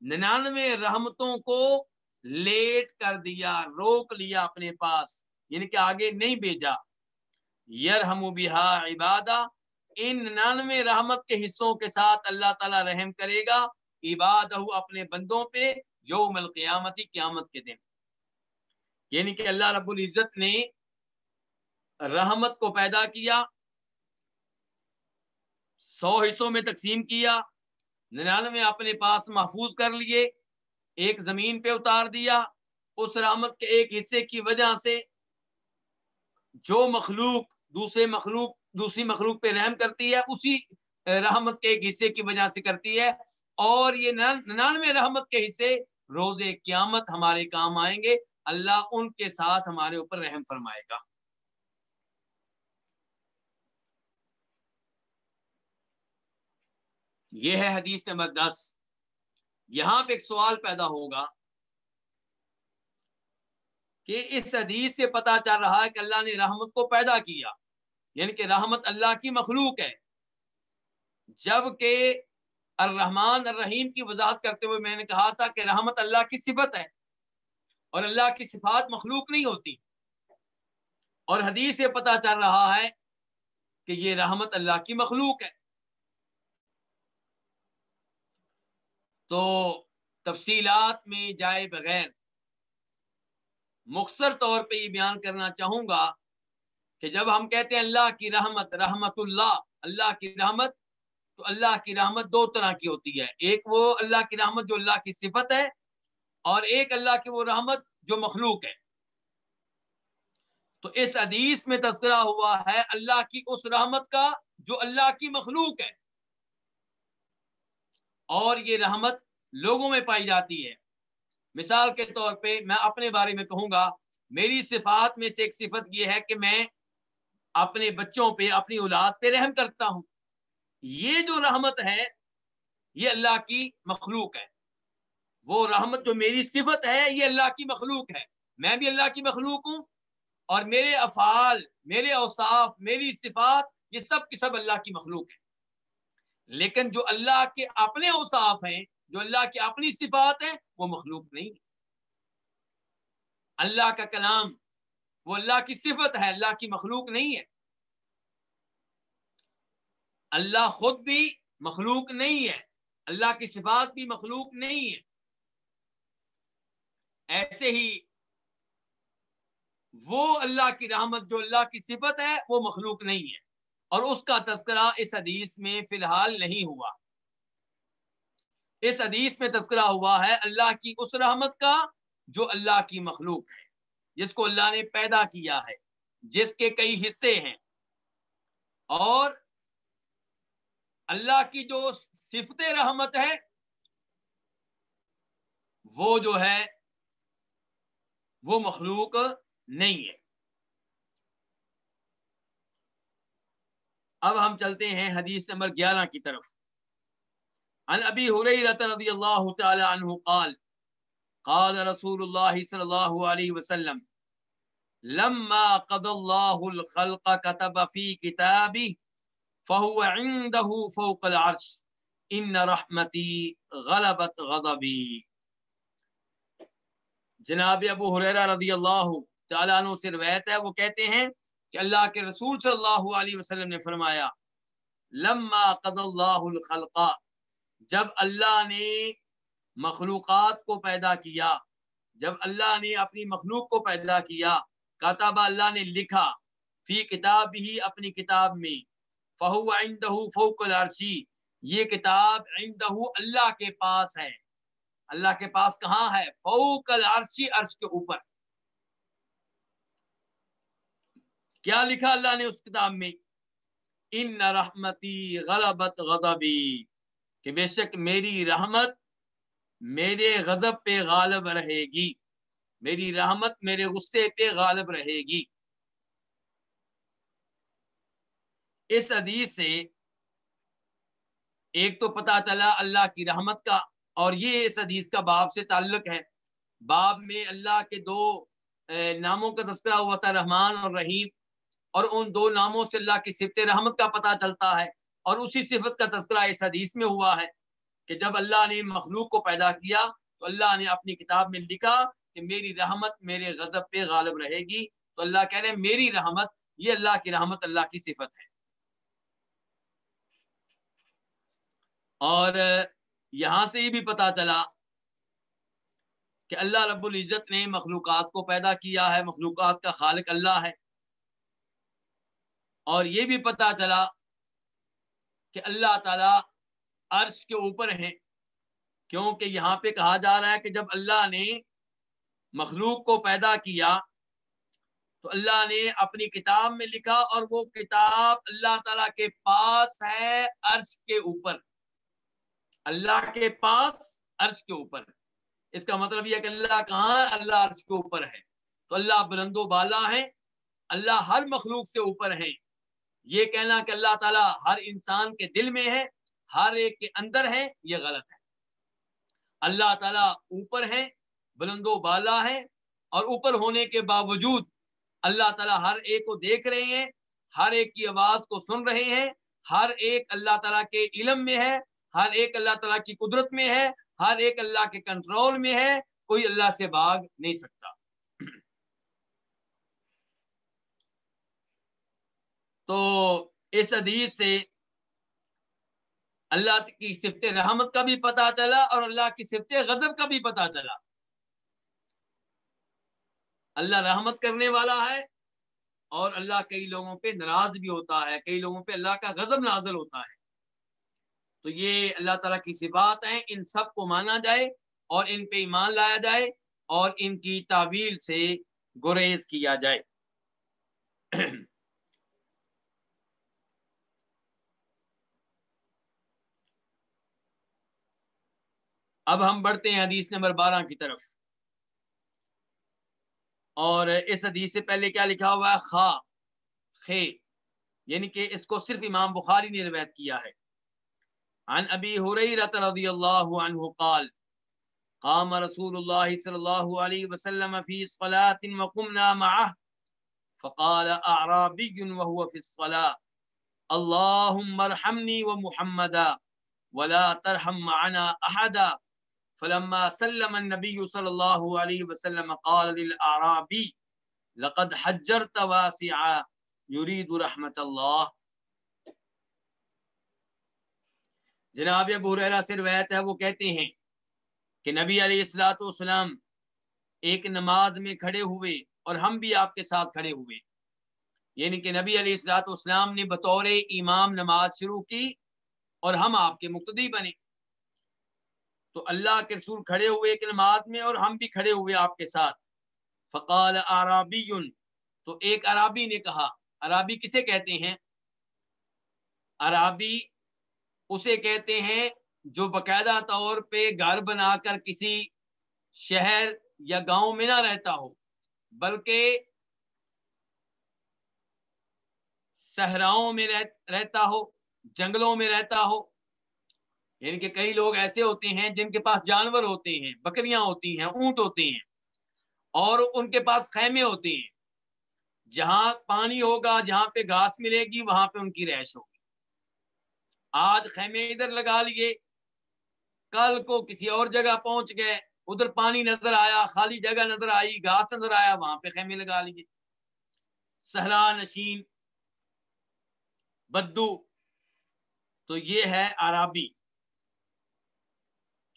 ننانوے رحمتوں کو لیٹ کر دیا، روک لیا اپنے پاس یعنی کہ آگے نہیں بھیجا۔ یرحم بہا عبادہ۔ ان ننانوے رحمت کے حصوں کے ساتھ اللہ تعالی رحم کرے گا۔ عبادہ اپنے بندوں پہ۔ یوم القیامتی قیامت کے دن۔ یعنی کہ اللہ رب العزت نے رحمت کو پیدا کیا، سو حصوں میں تقسیم کیا، ننانوے اپنے پاس محفوظ کر لیے، ایک زمین پہ اتار دیا۔ اس رحمت کے ایک حصے کی وجہ سے جو مخلوق دوسرے مخلوق، دوسری مخلوق پہ رحم کرتی ہے، اسی رحمت کے ایک حصے کی وجہ سے کرتی ہے۔ اور یہ ننانوے رحمت کے حصے روز قیامت ہمارے کام آئیں گے۔ اللہ ان کے ساتھ ہمارے اوپر رحم فرمائے گا۔ یہ ہے حدیث نمبر دس۔ یہاں پہ ایک سوال پیدا ہوگا کہ اس حدیث سے پتا چل رہا ہے کہ اللہ نے رحمت کو پیدا کیا یعنی کہ رحمت اللہ کی مخلوق ہے۔ جبکہ الرحمن الرحیم کی وضاحت کرتے ہوئے میں نے کہا تھا کہ رحمت اللہ کی صفت ہے اور اللہ کی صفات مخلوق نہیں ہوتی۔ اور حدیث سے پتا چل رہا ہے کہ یہ رحمت اللہ کی مخلوق ہے۔ تو تفصیلات میں جائے بغیر مختصر طور پہ یہ بیان کرنا چاہوں گا کہ جب ہم کہتے ہیں اللہ کی رحمت رحمت اللہ اللہ کی رحمت تو اللہ کی رحمت دو طرح کی ہوتی ہے۔ ایک وہ اللہ کی رحمت جو اللہ کی صفت ہے اور ایک اللہ کی وہ رحمت جو مخلوق ہے۔ تو اس حدیث میں تذکرہ ہوا ہے اللہ کی اس رحمت کا جو اللہ کی مخلوق ہے۔ اور یہ رحمت لوگوں میں پائی جاتی ہے۔ مثال کے طور پہ میں اپنے بارے میں کہوں گا، میری صفات میں سے ایک صفت یہ ہے کہ میں اپنے بچوں پہ، اپنی اولاد پہ رحم کرتا ہوں۔ یہ جو رحمت ہے، یہ اللہ کی مخلوق ہے۔ وہ رحمت جو میری صفت ہے، یہ اللہ کی مخلوق ہے۔ میں بھی اللہ کی مخلوق ہوں اور میرے افعال، میرے اوصاف، میری صفات، یہ سب کی سب اللہ کی مخلوق ہے لیکن جو اللہ کے اپنے اوصاف ہیں، جو اللہ کی اپنی صفات ہیں، وہ مخلوق نہیں اللہ کا کلام، وہ اللہ کی صفت ہے، اللہ کی مخلوق نہیں ہے۔ اللہ خود بھی مخلوق نہیں ہے، اللہ کی صفات بھی مخلوق نہیں ہے۔ ایسے ہی وہ اللہ کی رحمت، جو اللہ کی صفت ہے، وہ مخلوق نہیں ہے۔ اور اس کا تذکرہ اس حدیث میں فی الحال نہیں ہوا۔ اس حدیث میں تذکرہ ہوا ہے اللہ کی اس رحمت کا جو اللہ کی مخلوق ہے، جس کو اللہ نے پیدا کیا ہے، جس کے کئی حصے ہیں۔ اور اللہ کی جو صفت رحمت ہے، وہ جو ہے، وہ مخلوق نہیں ہے۔ اب ہم چلتے ہیں حدیث نمبر گیارہ کی طرف۔ عن ابی حریرت رضی اللہ تعالی عنہ قال قال رسول اللہ صلی اللہ علیہ وسلم، لما قضى الله الخلق كتب في كتابه فهو عنده فوق العرش. ان رحمتي غلبت غضبي. جناب ابو حریرہ رضی اللہ تعالیٰ عنہ سے روایت ہے، وہ کہتے ہیں کہ اللہ کے رسول صلی اللہ علیہ وسلم نے فرمایا، لما قد اللہ الخلق، جب اللہ نے مخلوقات کو پیدا کیا، جب اللہ نے اپنی مخلوق کو پیدا کیا کتاب اللہ نے لکھا، فی کتاب ہی اپنی کتاب میں۔ فہو عندہ فوق العرشی، یہ کتاب عندہ اللہ کے پاس ہے۔ اللہ کے پاس کہاں ہے؟ فوق العرشی، عرش کے اوپر۔ کیا لکھا اللہ نے اس کتاب میں؟ ان رحمتی غلبت غضبی۔ کہ بے شک میری رحمت میرے غضب پہ غالب رہے گی۔ میری رحمت میرے غصے پہ غالب رہے گی۔ اس حدیث سے ایک تو پتا چلا اللہ کی رحمت کا اور یہ اس حدیث کا باب سے تعلق ہے۔ باب میں اللہ کے دو ناموں کا تذکرہ ہوا تھا، رحمان اور رحیم۔ اور ان دو ناموں سے اللہ کی صفت رحمت کا پتہ چلتا ہے۔ اور اسی صفت کا تذکرہ اس حدیث میں ہوا ہے کہ جب اللہ نے مخلوق کو پیدا کیا تو اللہ نے اپنی کتاب میں لکھا کہ میری رحمت میرے غضب پہ غالب رہے گی۔ تو اللہ کہہ رہے ہیں، میری رحمت، یہ اللہ کی رحمت، اللہ کی صفت ہے۔ اور یہاں سے یہ بھی پتا چلا کہ اللہ رب العزت نے مخلوقات کو پیدا کیا ہے، مخلوقات کا خالق اللہ ہے۔ اور یہ بھی پتا چلا کہ اللہ تعالی عرش کے اوپر ہیں۔ کیونکہ یہاں پہ کہا جا رہا ہے کہ جب اللہ نے مخلوق کو پیدا کیا تو اللہ نے اپنی کتاب میں لکھا اور وہ کتاب اللہ تعالی کے پاس ہے عرش کے اوپر۔ اللہ کے پاس عرش کے اوپر اس کا مطلب یہ کہ اللہ کہاں اللہ عرش کے اوپر ہے۔ تو اللہ بلند و بالا ہے اللہ ہر مخلوق سے اوپر ہے یہ کہنا کہ اللہ تعالیٰ ہر انسان کے دل میں ہے، ہر ایک کے اندر ہے یہ غلط ہے۔ اللہ تعالیٰ اوپر ہے بلند و بالا ہے اور اوپر ہونے کے باوجود اللہ تعالیٰ ہر ایک کو دیکھ رہے ہیں، ہر ایک کی آواز کو سن رہے ہیں۔ ہر ایک اللہ تعالیٰ کے علم میں ہے ہر ایک اللہ تعالیٰ کی قدرت میں ہے، ہر ایک اللہ کے کنٹرول میں ہے، کوئی اللہ سے باغ نہیں سکتا۔ تو اس حدیث سے اللہ کی صفت رحمت کا بھی پتا چلا اور اللہ کی صفت غضب کا بھی پتا چلا۔ اللہ رحمت کرنے والا ہے اور اللہ کئی لوگوں پہ ناراض بھی ہوتا ہے، کئی لوگوں پہ اللہ کا غضب نازل ہوتا ہے۔ تو یہ اللہ تعالیٰ کی صفات ہیں، ان سب کو مانا جائے اور ان پہ ایمان لایا جائے اور ان کی تعویل سے گریز کیا جائے۔ اب ہم بڑھتے ہیں حدیث نمبر بارہ کی طرف۔ اور اس حدیث سے پہلے کیا لکھا ہوا ہے؟ خا، خے یعنی کہ اس کو صرف امام بخاری نے روایت کیا ہے۔ عن ابی حریرہ رضی اللہ عنہ قال، قام رسول اللہ صلی اللہ علیہ وسلم فی صلاة وقمنا معه، فقال اعرابي وهو في الصلاه اللهم ارحمني ومحمدا ولا ترحم معنا احدا فلما سلم النبي صلى الله عليه وسلم قال للاعرابي لقد حجرت واسعا يريد رحمه الله جناب ابو ہریرہ سے روایت ہے، وہ کہتے ہیں کہ نبی علیہ الصلوۃ والسلام ایک نماز میں کھڑے ہوئے اور ہم بھی آپ کے ساتھ کھڑے ہوئے۔ یعنی کہ نبی علیہ السلاط اسلام نے بطور امام نماز شروع کی اور ہم آپ کے مقتدی بنے۔ تو اللہ کے رسول کھڑے ہوئے ایک نماز میں اور ہم بھی کھڑے ہوئے آپ کے ساتھ۔ فقال عرابی تو ایک عرابی نے کہا۔ عرابی کسے کہتے ہیں؟ عرابی اسے کہتے ہیں جو باقاعدہ طور پہ گھر بنا کر کسی شہر یا گاؤں میں نہ رہتا ہو، بلکہ صحراؤں میں رہتا ہو، جنگلوں میں رہتا ہو۔ یعنی کہ کئی لوگ ایسے ہوتے ہیں جن کے پاس جانور ہوتے ہیں، بکریاں ہوتی ہیں، اونٹ ہوتے ہیں اور ان کے پاس خیمے ہوتے ہیں۔ جہاں پانی ہوگا، جہاں پہ گھاس ملے گی، وہاں پہ ان کی رہائش ہوگی۔ آج خیمے ادھر لگا لیے۔ کل کو کسی اور جگہ پہنچ گئے۔ ادھر پانی نظر آیا، خالی جگہ نظر آئی، گھاس نظر آیا، وہاں پہ خیمے لگا لیے۔ سہرا نشین، بدو۔ تو یہ ہے عرابی۔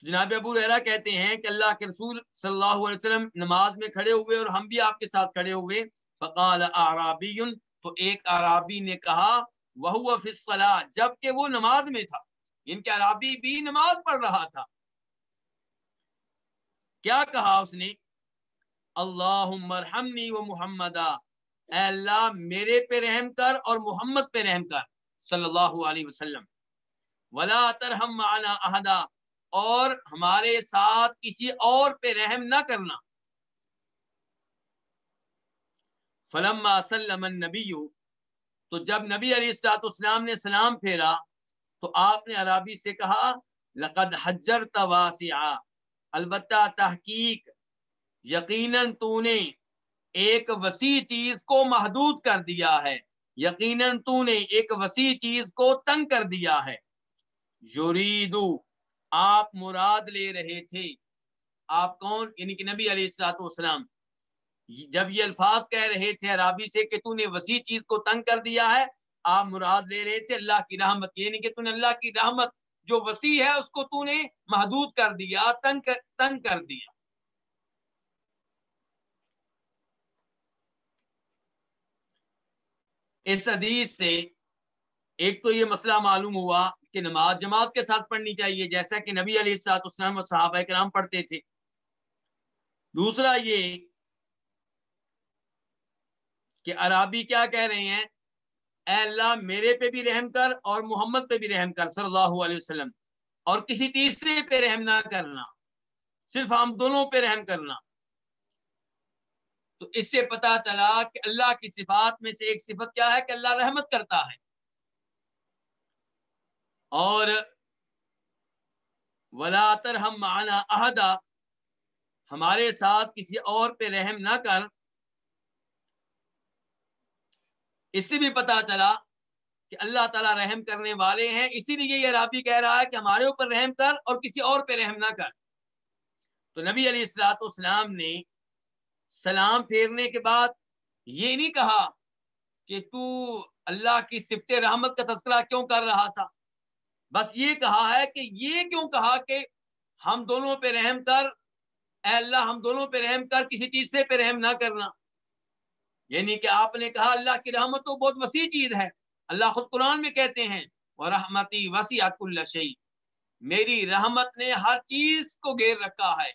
جناب ابو رحرا کہتے ہیں کہ اللہ کے رسول صلی اللہ علیہ وسلم نماز میں کھڑے ہوئے اور ہم بھی آپ کے ساتھ کھڑے ہوئے۔ فقال عرابی تو ایک عرابی نے کہا وہ فصلا جبکہ وہ نماز میں تھا۔ ان کے عرابی بھی نماز پڑھ رہا تھا۔ کیا کہا اس نے؟ اللہ مرحمنی و محمد اے اللہ، میرے پہ رحم کر اور محمد پہ رحم کر، صلی اللہ علیہ وسلم۔ ولا ترحم معنا احدا، اور ہمارے ساتھ کسی اور پہ رحم نہ کرنا۔ فلما سلم النبی تو جب نبی علیہ السلاط اسلام نے سلام پھیرا تو آپ نے عرابی سے کہا، لقد حجر تواسعا البتہ تحقیق، یقیناً تو نے ایک وسیع چیز کو محدود کر دیا ہے۔ یقیناً تو نے ایک وسیع چیز کو تنگ کر دیا ہے۔ یوریدو آپ مراد لے رہے تھے۔ آپ کون؟ یعنی کہ نبی علیہ السلاط والسلام۔ جب یہ الفاظ کہہ رہے تھے عرابی سے کہ تو نے وسیع چیز کو تنگ کر دیا ہے، آپ مراد لے رہے تھے اللہ کی رحمت یعنی کہ تو نے اللہ کی رحمت جو وسیع ہے، اس کو تو نے محدود کر دیا، تنگ کر تنگ کر دیا۔ اس حدیث سے ایک تو یہ مسئلہ معلوم ہوا کہ نماز جماعت کے ساتھ پڑھنی چاہیے، جیسا کہ نبی علی السلاط اسلام اور صحابہ کرام پڑھتے تھے۔ دوسرا یہ کہ عرابی کیا کہہ رہے ہیں؟ اے اللہ، میرے پہ بھی رحم کر اور محمد پہ بھی رحم کر صلی اللہ علیہ وسلم۔ اور کسی تیسرے پہ رحم نہ کرنا، صرف ہم دونوں پہ رحم کرنا۔ تو اس سے پتا چلا کہ اللہ کی صفات میں سے ایک صفت کیا ہے کہ اللہ رحمت کرتا ہے۔ اور ولاتر ہم معنا عہدہ ہمارے ساتھ کسی اور پہ رحم نہ کر۔ اس سے بھی پتا چلا کہ اللہ تعالیٰ رحم کرنے والے ہیں۔ اسی لیے یہ رابی کہہ رہا ہے کہ ہمارے اوپر رحم کر اور کسی اور پہ رحم نہ کر۔ تو نبی علیہ السلاۃ والسلام نے سلام پھیرنے کے بعد یہ نہیں کہا کہ تو اللہ کی صفت رحمت کا تذکرہ کیوں کر رہا تھا؟ بس یہ کہا ہے کہ یہ کیوں کہا کہ ہم دونوں پہ رحم کر، اے اللہ ہم دونوں پہ رحم کر، کسی تیسرے پہ رحم نہ کرنا۔ یعنی کہ آپ نے کہا اللہ کی رحمت تو بہت وسیع چیز ہے۔ اللہ خود قرآن میں کہتے ہیں وہ رحمتی وسیعت الشی میری رحمت نے ہر چیز کو گیر رکھا ہے۔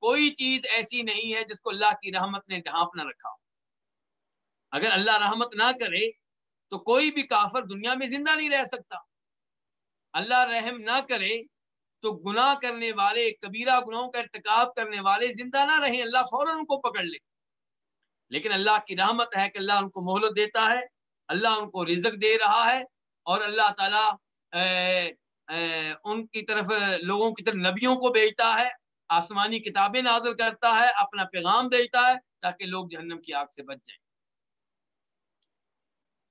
کوئی چیز ایسی نہیں ہے جس کو اللہ کی رحمت نے ڈھانپ نہ رکھا۔ اگر اللہ رحمت نہ کرے تو کوئی بھی کافر دنیا میں زندہ نہیں رہ سکتا۔ اللہ رحم نہ کرے تو گناہ کرنے والے، کبیرہ گناہوں کا ارتکاب کرنے والے زندہ نہ رہیں۔ اللہ فوراً ان کو پکڑ لے۔ لیکن اللہ کی رحمت ہے کہ اللہ ان کو مہلت دیتا ہے، اللہ ان کو رزق دے رہا ہے اور اللہ تعالیٰ ان کی طرف، لوگوں کی طرف نبیوں کو بھیجتا ہے، آسمانی کتابیں نازل کرتا ہے، اپنا پیغام دیتا ہے تاکہ لوگ جہنم کی آگ سے بچ جائیں۔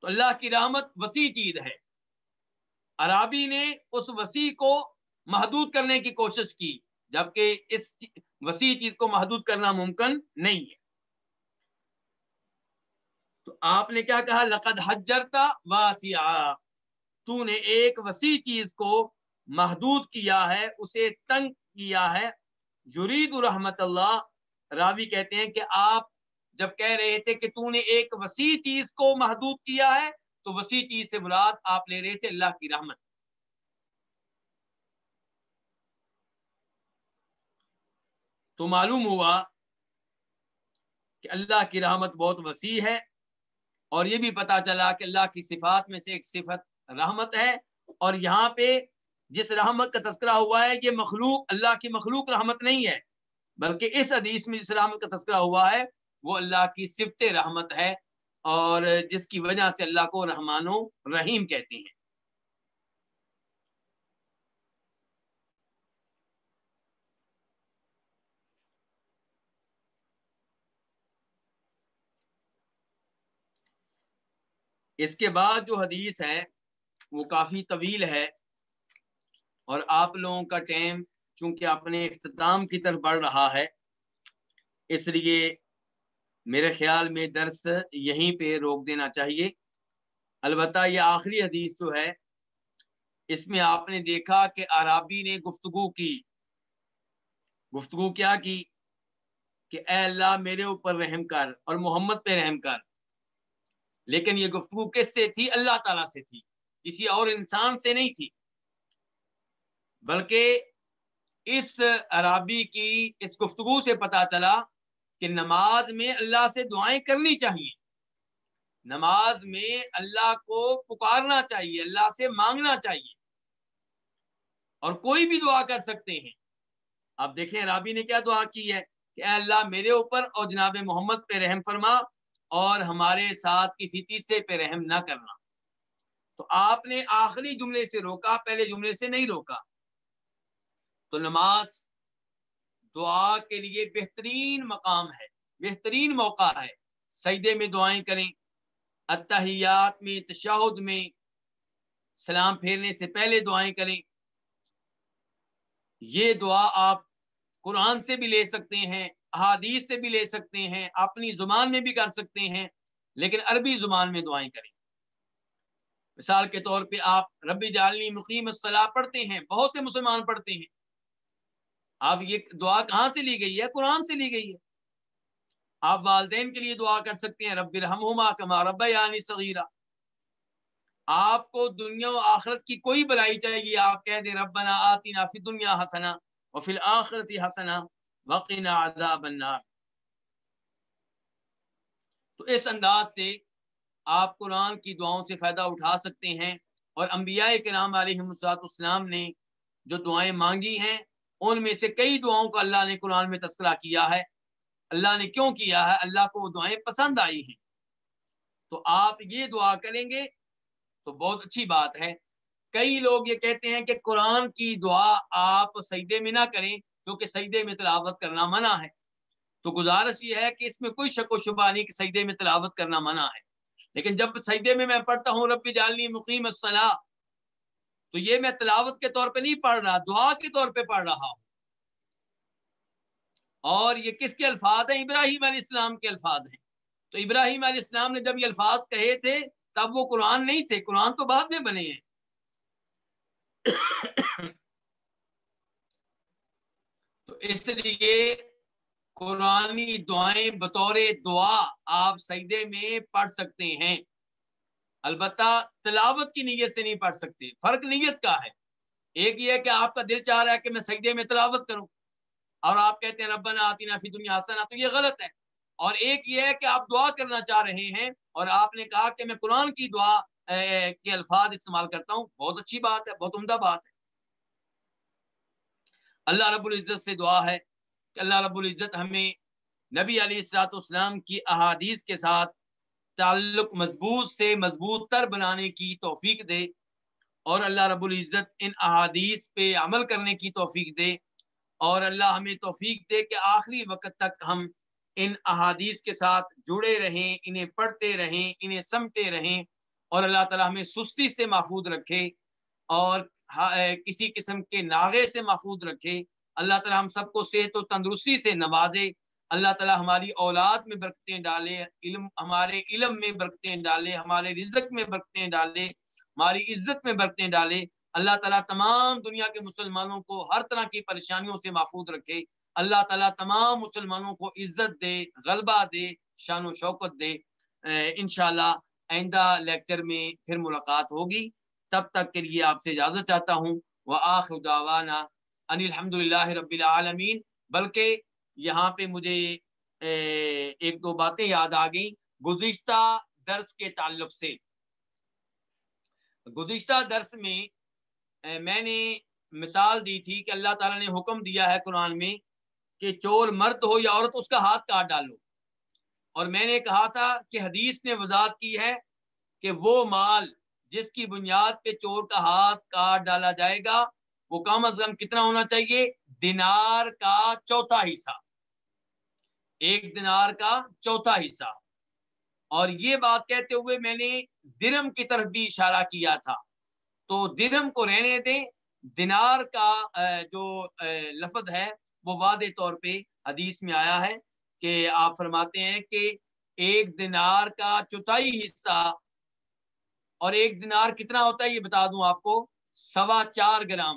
تو اللہ کی رحمت وسیع چیز ہے۔ عرابی نے اس وسیع کو محدود کرنے کی کوشش کی، جبکہ اس وسیع چیز کو محدود کرنا ممکن نہیں ہے۔ تو آپ نے کیا کہا؟ لقد حجرتا واسعا تو نے ایک وسیع چیز کو محدود کیا ہے، اسے تنگ کیا ہے۔ جرید رحمت اللہ۔ راوی کہتے ہیں کہ آپ جب کہہ رہے تھے کہ تو نے ایک وسیع چیز کو محدود کیا ہے، تو وسیع چیز سے مراد آپ لے رہے تھے اللہ کی رحمت۔ تو معلوم ہوا کہ اللہ کی رحمت بہت وسیع ہے۔ اور یہ بھی پتا چلا کہ اللہ کی صفات میں سے ایک صفت رحمت ہے اور یہاں پہ جس رحمت کا تذکرہ ہوا ہے، یہ مخلوق، اللہ کی مخلوق رحمت نہیں ہے، بلکہ اس حدیث میں جس رحمت کا تذکرہ ہوا ہے، وہ اللہ کی صفت رحمت ہے اور جس کی وجہ سے اللہ کو رحمان و رحیم کہتے ہیں۔ اس کے بعد جو حدیث ہے، وہ کافی طویل ہے اور آپ لوگوں کا ٹائم چونکہ اپنے اختتام کی طرف بڑھ رہا ہے، اس لیے میرے خیال میں درس یہیں پہ روک دینا چاہیے۔ البتہ یہ آخری حدیث جو ہے، اس میں آپ نے دیکھا کہ عرابی نے گفتگو کی۔ گفتگو کیا کی؟ کہ اے اللہ میرے اوپر رحم کر اور محمد پہ رحم کر۔ لیکن یہ گفتگو کس سے تھی؟ اللہ تعالیٰ سے تھی۔ کسی اور انسان سے نہیں تھی۔ بلکہ اس عرابی کی اس گفتگو سے پتا چلا کہ نماز میں اللہ سے دعائیں کرنی چاہیے۔ نماز میں اللہ کو پکارنا چاہیے، اللہ سے مانگنا چاہیے۔ اور کوئی بھی دعا کر سکتے ہیں۔ آپ دیکھیں رابی نے کیا دعا کی ہے کہ اے اللہ میرے اوپر اور جناب محمد پہ رحم فرما۔ اور ہمارے ساتھ کسی تیسرے پہ رحم نہ کرنا۔ تو آپ نے آخری جملے سے روکا، پہلے جملے سے نہیں روکا۔ تو نماز دعا کے لیے بہترین مقام ہے، بہترین موقع ہے۔ سجدے میں دعائیں کریں اتحیات میں، تشہد میں، سلام پھیرنے سے پہلے دعائیں کریں۔ یہ دعا آپ قرآن سے بھی لے سکتے ہیں احادیث سے بھی لے سکتے ہیں، اپنی زبان میں بھی کر سکتے ہیں، لیکن عربی زبان میں دعائیں کریں۔ مثال کے طور پہ آپ ربی جالنی مقیم الصلاح پڑھتے ہیں، بہت سے مسلمان پڑھتے ہیں۔ آپ یہ دعا کہاں سے لی گئی ہے؟ قرآن سے لی گئی ہے۔ آپ والدین کے لیے دعا کر سکتے ہیں، رب رحما کما رب یعنی صغیرہ آپ کو دنیا و آخرت کی کوئی بلائی چاہیے، آپ کہہ دیں، ربنا آتنا فی دنیا حسنا و فی الآخرت حسنا۔ وقنا عذاب النار۔ تو اس انداز سے آپ قرآن کی دعاؤں سے فائدہ اٹھا سکتے ہیں اور انبیاء کے نام علیہ السلام نے جو دعائیں مانگی ہیں، ان میں سے کئی دعاؤں کا اللہ نے قرآن میں تذکرہ کیا ہے۔ اللہ نے کیوں کیا ہے؟ اللہ کو وہ دعائیں پسند آئی ہیں۔ تو آپ یہ دعا کریں گے تو بہت اچھی بات ہے۔ کئی لوگ یہ کہتے ہیں کہ قرآن کی دعا آپ سجدے میں نہ کریں کیونکہ سجدے میں تلاوت کرنا منع ہے۔ تو گزارش یہ ہے کہ اس میں کوئی شک و شبہ نہیں کہ سجدے میں تلاوت کرنا منع ہے۔ لیکن جب سجدے میں میں پڑھتا ہوں، رب جالنی مقیم الصلاح تو یہ میں تلاوت کے طور پہ نہیں پڑھ رہا، دعا کے طور پہ پڑھ رہا ہوں۔ اور یہ کس کے الفاظ ہیں؟ ابراہیم علیہ السلام کے الفاظ ہیں۔ تو ابراہیم علیہ السلام نے جب یہ الفاظ کہے تھے، تب وہ قرآن نہیں تھے، قرآن تو بعد میں بنے ہیں۔ اس لیے قرآنی دعائیں بطور دعا آپ سجدے میں پڑھ سکتے ہیں۔ البتہ تلاوت کی نیت سے نہیں پڑھ سکتے۔ فرق نیت کا ہے۔ ایک یہ کہ آپ کا دل چاہ رہا ہے کہ میں سجدے میں تلاوت کروں۔ اور آپ کہتے ہیں ربنا آتینا فی دنیا حسنا تو یہ غلط ہے۔ اور ایک یہ ہے کہ آپ دعا کرنا چاہ رہے ہیں۔ اور آپ نے کہا کہ میں قرآن کی دعا کے الفاظ استعمال کرتا ہوں۔ بہت اچھی بات ہے، بہت عمدہ بات ہے۔ اللہ رب العزت سے دعا ہے کہ اللہ رب العزت ہمیں نبی علی السلاط اسلام کی احادیث کے ساتھ تعلق مضبوط سے مضبوط تر بنانے کی توفیق دے اور اللہ رب العزت ان احادیث پہ عمل کرنے کی توفیق دے اور اللہ ہمیں توفیق دے کہ آخری وقت تک ہم ان احادیث کے ساتھ جڑے رہیں، انہیں پڑھتے رہیں، انہیں سمتے رہیں اور اللہ تعالیٰ ہمیں سستی سے محفوظ رکھے اور ہاں، کسی قسم کے ناغے سے محفوظ رکھے اللہ تعالیٰ ہم سب کو صحت و تندرستی سے نوازے۔ اللہ تعالیٰ ہماری اولاد میں برکتیں ڈالے، علم، ہمارے علم میں برکتیں ڈالے، ہمارے رزق میں برکتیں ڈالے، ہماری عزت میں برکتیں ڈالے۔ اللہ تعالیٰ تمام دنیا کے مسلمانوں کو ہر طرح کی پریشانیوں سے محفوظ رکھے۔ اللہ تعالیٰ تمام مسلمانوں کو عزت دے، غلبہ دے، شان و شوکت دے۔ انشاءاللہ آئندہ لیکچر میں پھر ملاقات ہوگی۔ تب تک کے لیے آپ سے اجازت چاہتا ہوں۔ وہ آخر دعوانا ان الحمد للہ رب العالمین۔ بلکہ یہاں پہ مجھے ایک دو باتیں یاد آ گئی گزشتہ درس کے تعلق سے۔ گزشتہ درس میں میں نے مثال دی تھی کہ اللہ تعالیٰ نے حکم دیا ہے قرآن میں کہ چور مرد ہو یا عورت، اس کا ہاتھ کاٹ ڈالو۔ اور میں نے کہا تھا کہ حدیث نے وضاحت کی ہے کہ وہ مال جس کی بنیاد پہ چور کا ہاتھ کاٹ ڈالا جائے گا، وہ کم از کم کتنا ہونا چاہیے؟ دینار کا چوتھا حصہ۔ ایک دینار کا چوتھا حصہ۔ اور یہ بات کہتے ہوئے میں نے درم کی طرف بھی اشارہ کیا تھا۔ تو درم کو رہنے دیں۔ دینار کا جو لفظ ہے، وہ واضح طور پہ حدیث میں آیا ہے کہ آپ فرماتے ہیں کہ ایک دینار کا چوتھائی حصہ اور ایک دینار کتنا ہوتا ہے یہ بتا دوں آپ کو؟ سوا چار گرام۔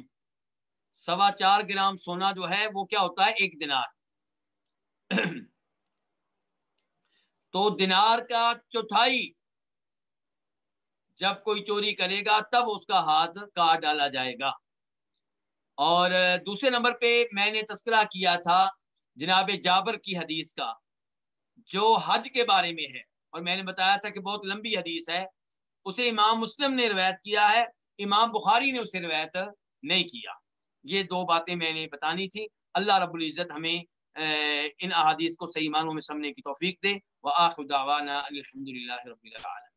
سوا چار گرام سونا جو ہے وہ کیا ہوتا ہے؟ ایک دینار۔ تو دینار کا چوتھائی جب کوئی چوری کرے گا تب اس کا ہاتھ کاٹ ڈالا جائے گا۔ اور دوسرے نمبر پہ میں نے تذکرہ کیا تھا جناب جابر کی حدیث کا، جو حج کے بارے میں ہے۔ اور میں نے بتایا تھا کہ بہت لمبی حدیث ہے۔ اسے امام مسلم نے روایت کیا ہے، امام بخاری نے اسے روایت نہیں کیا۔ یہ دو باتیں میں نے بتانی تھی اللہ رب العزت ہمیں ان احادیث کو صحیح معنوں میں سمنے کی توفیق دے۔ وآخر دعوانا الحمدللہ رب العالمین۔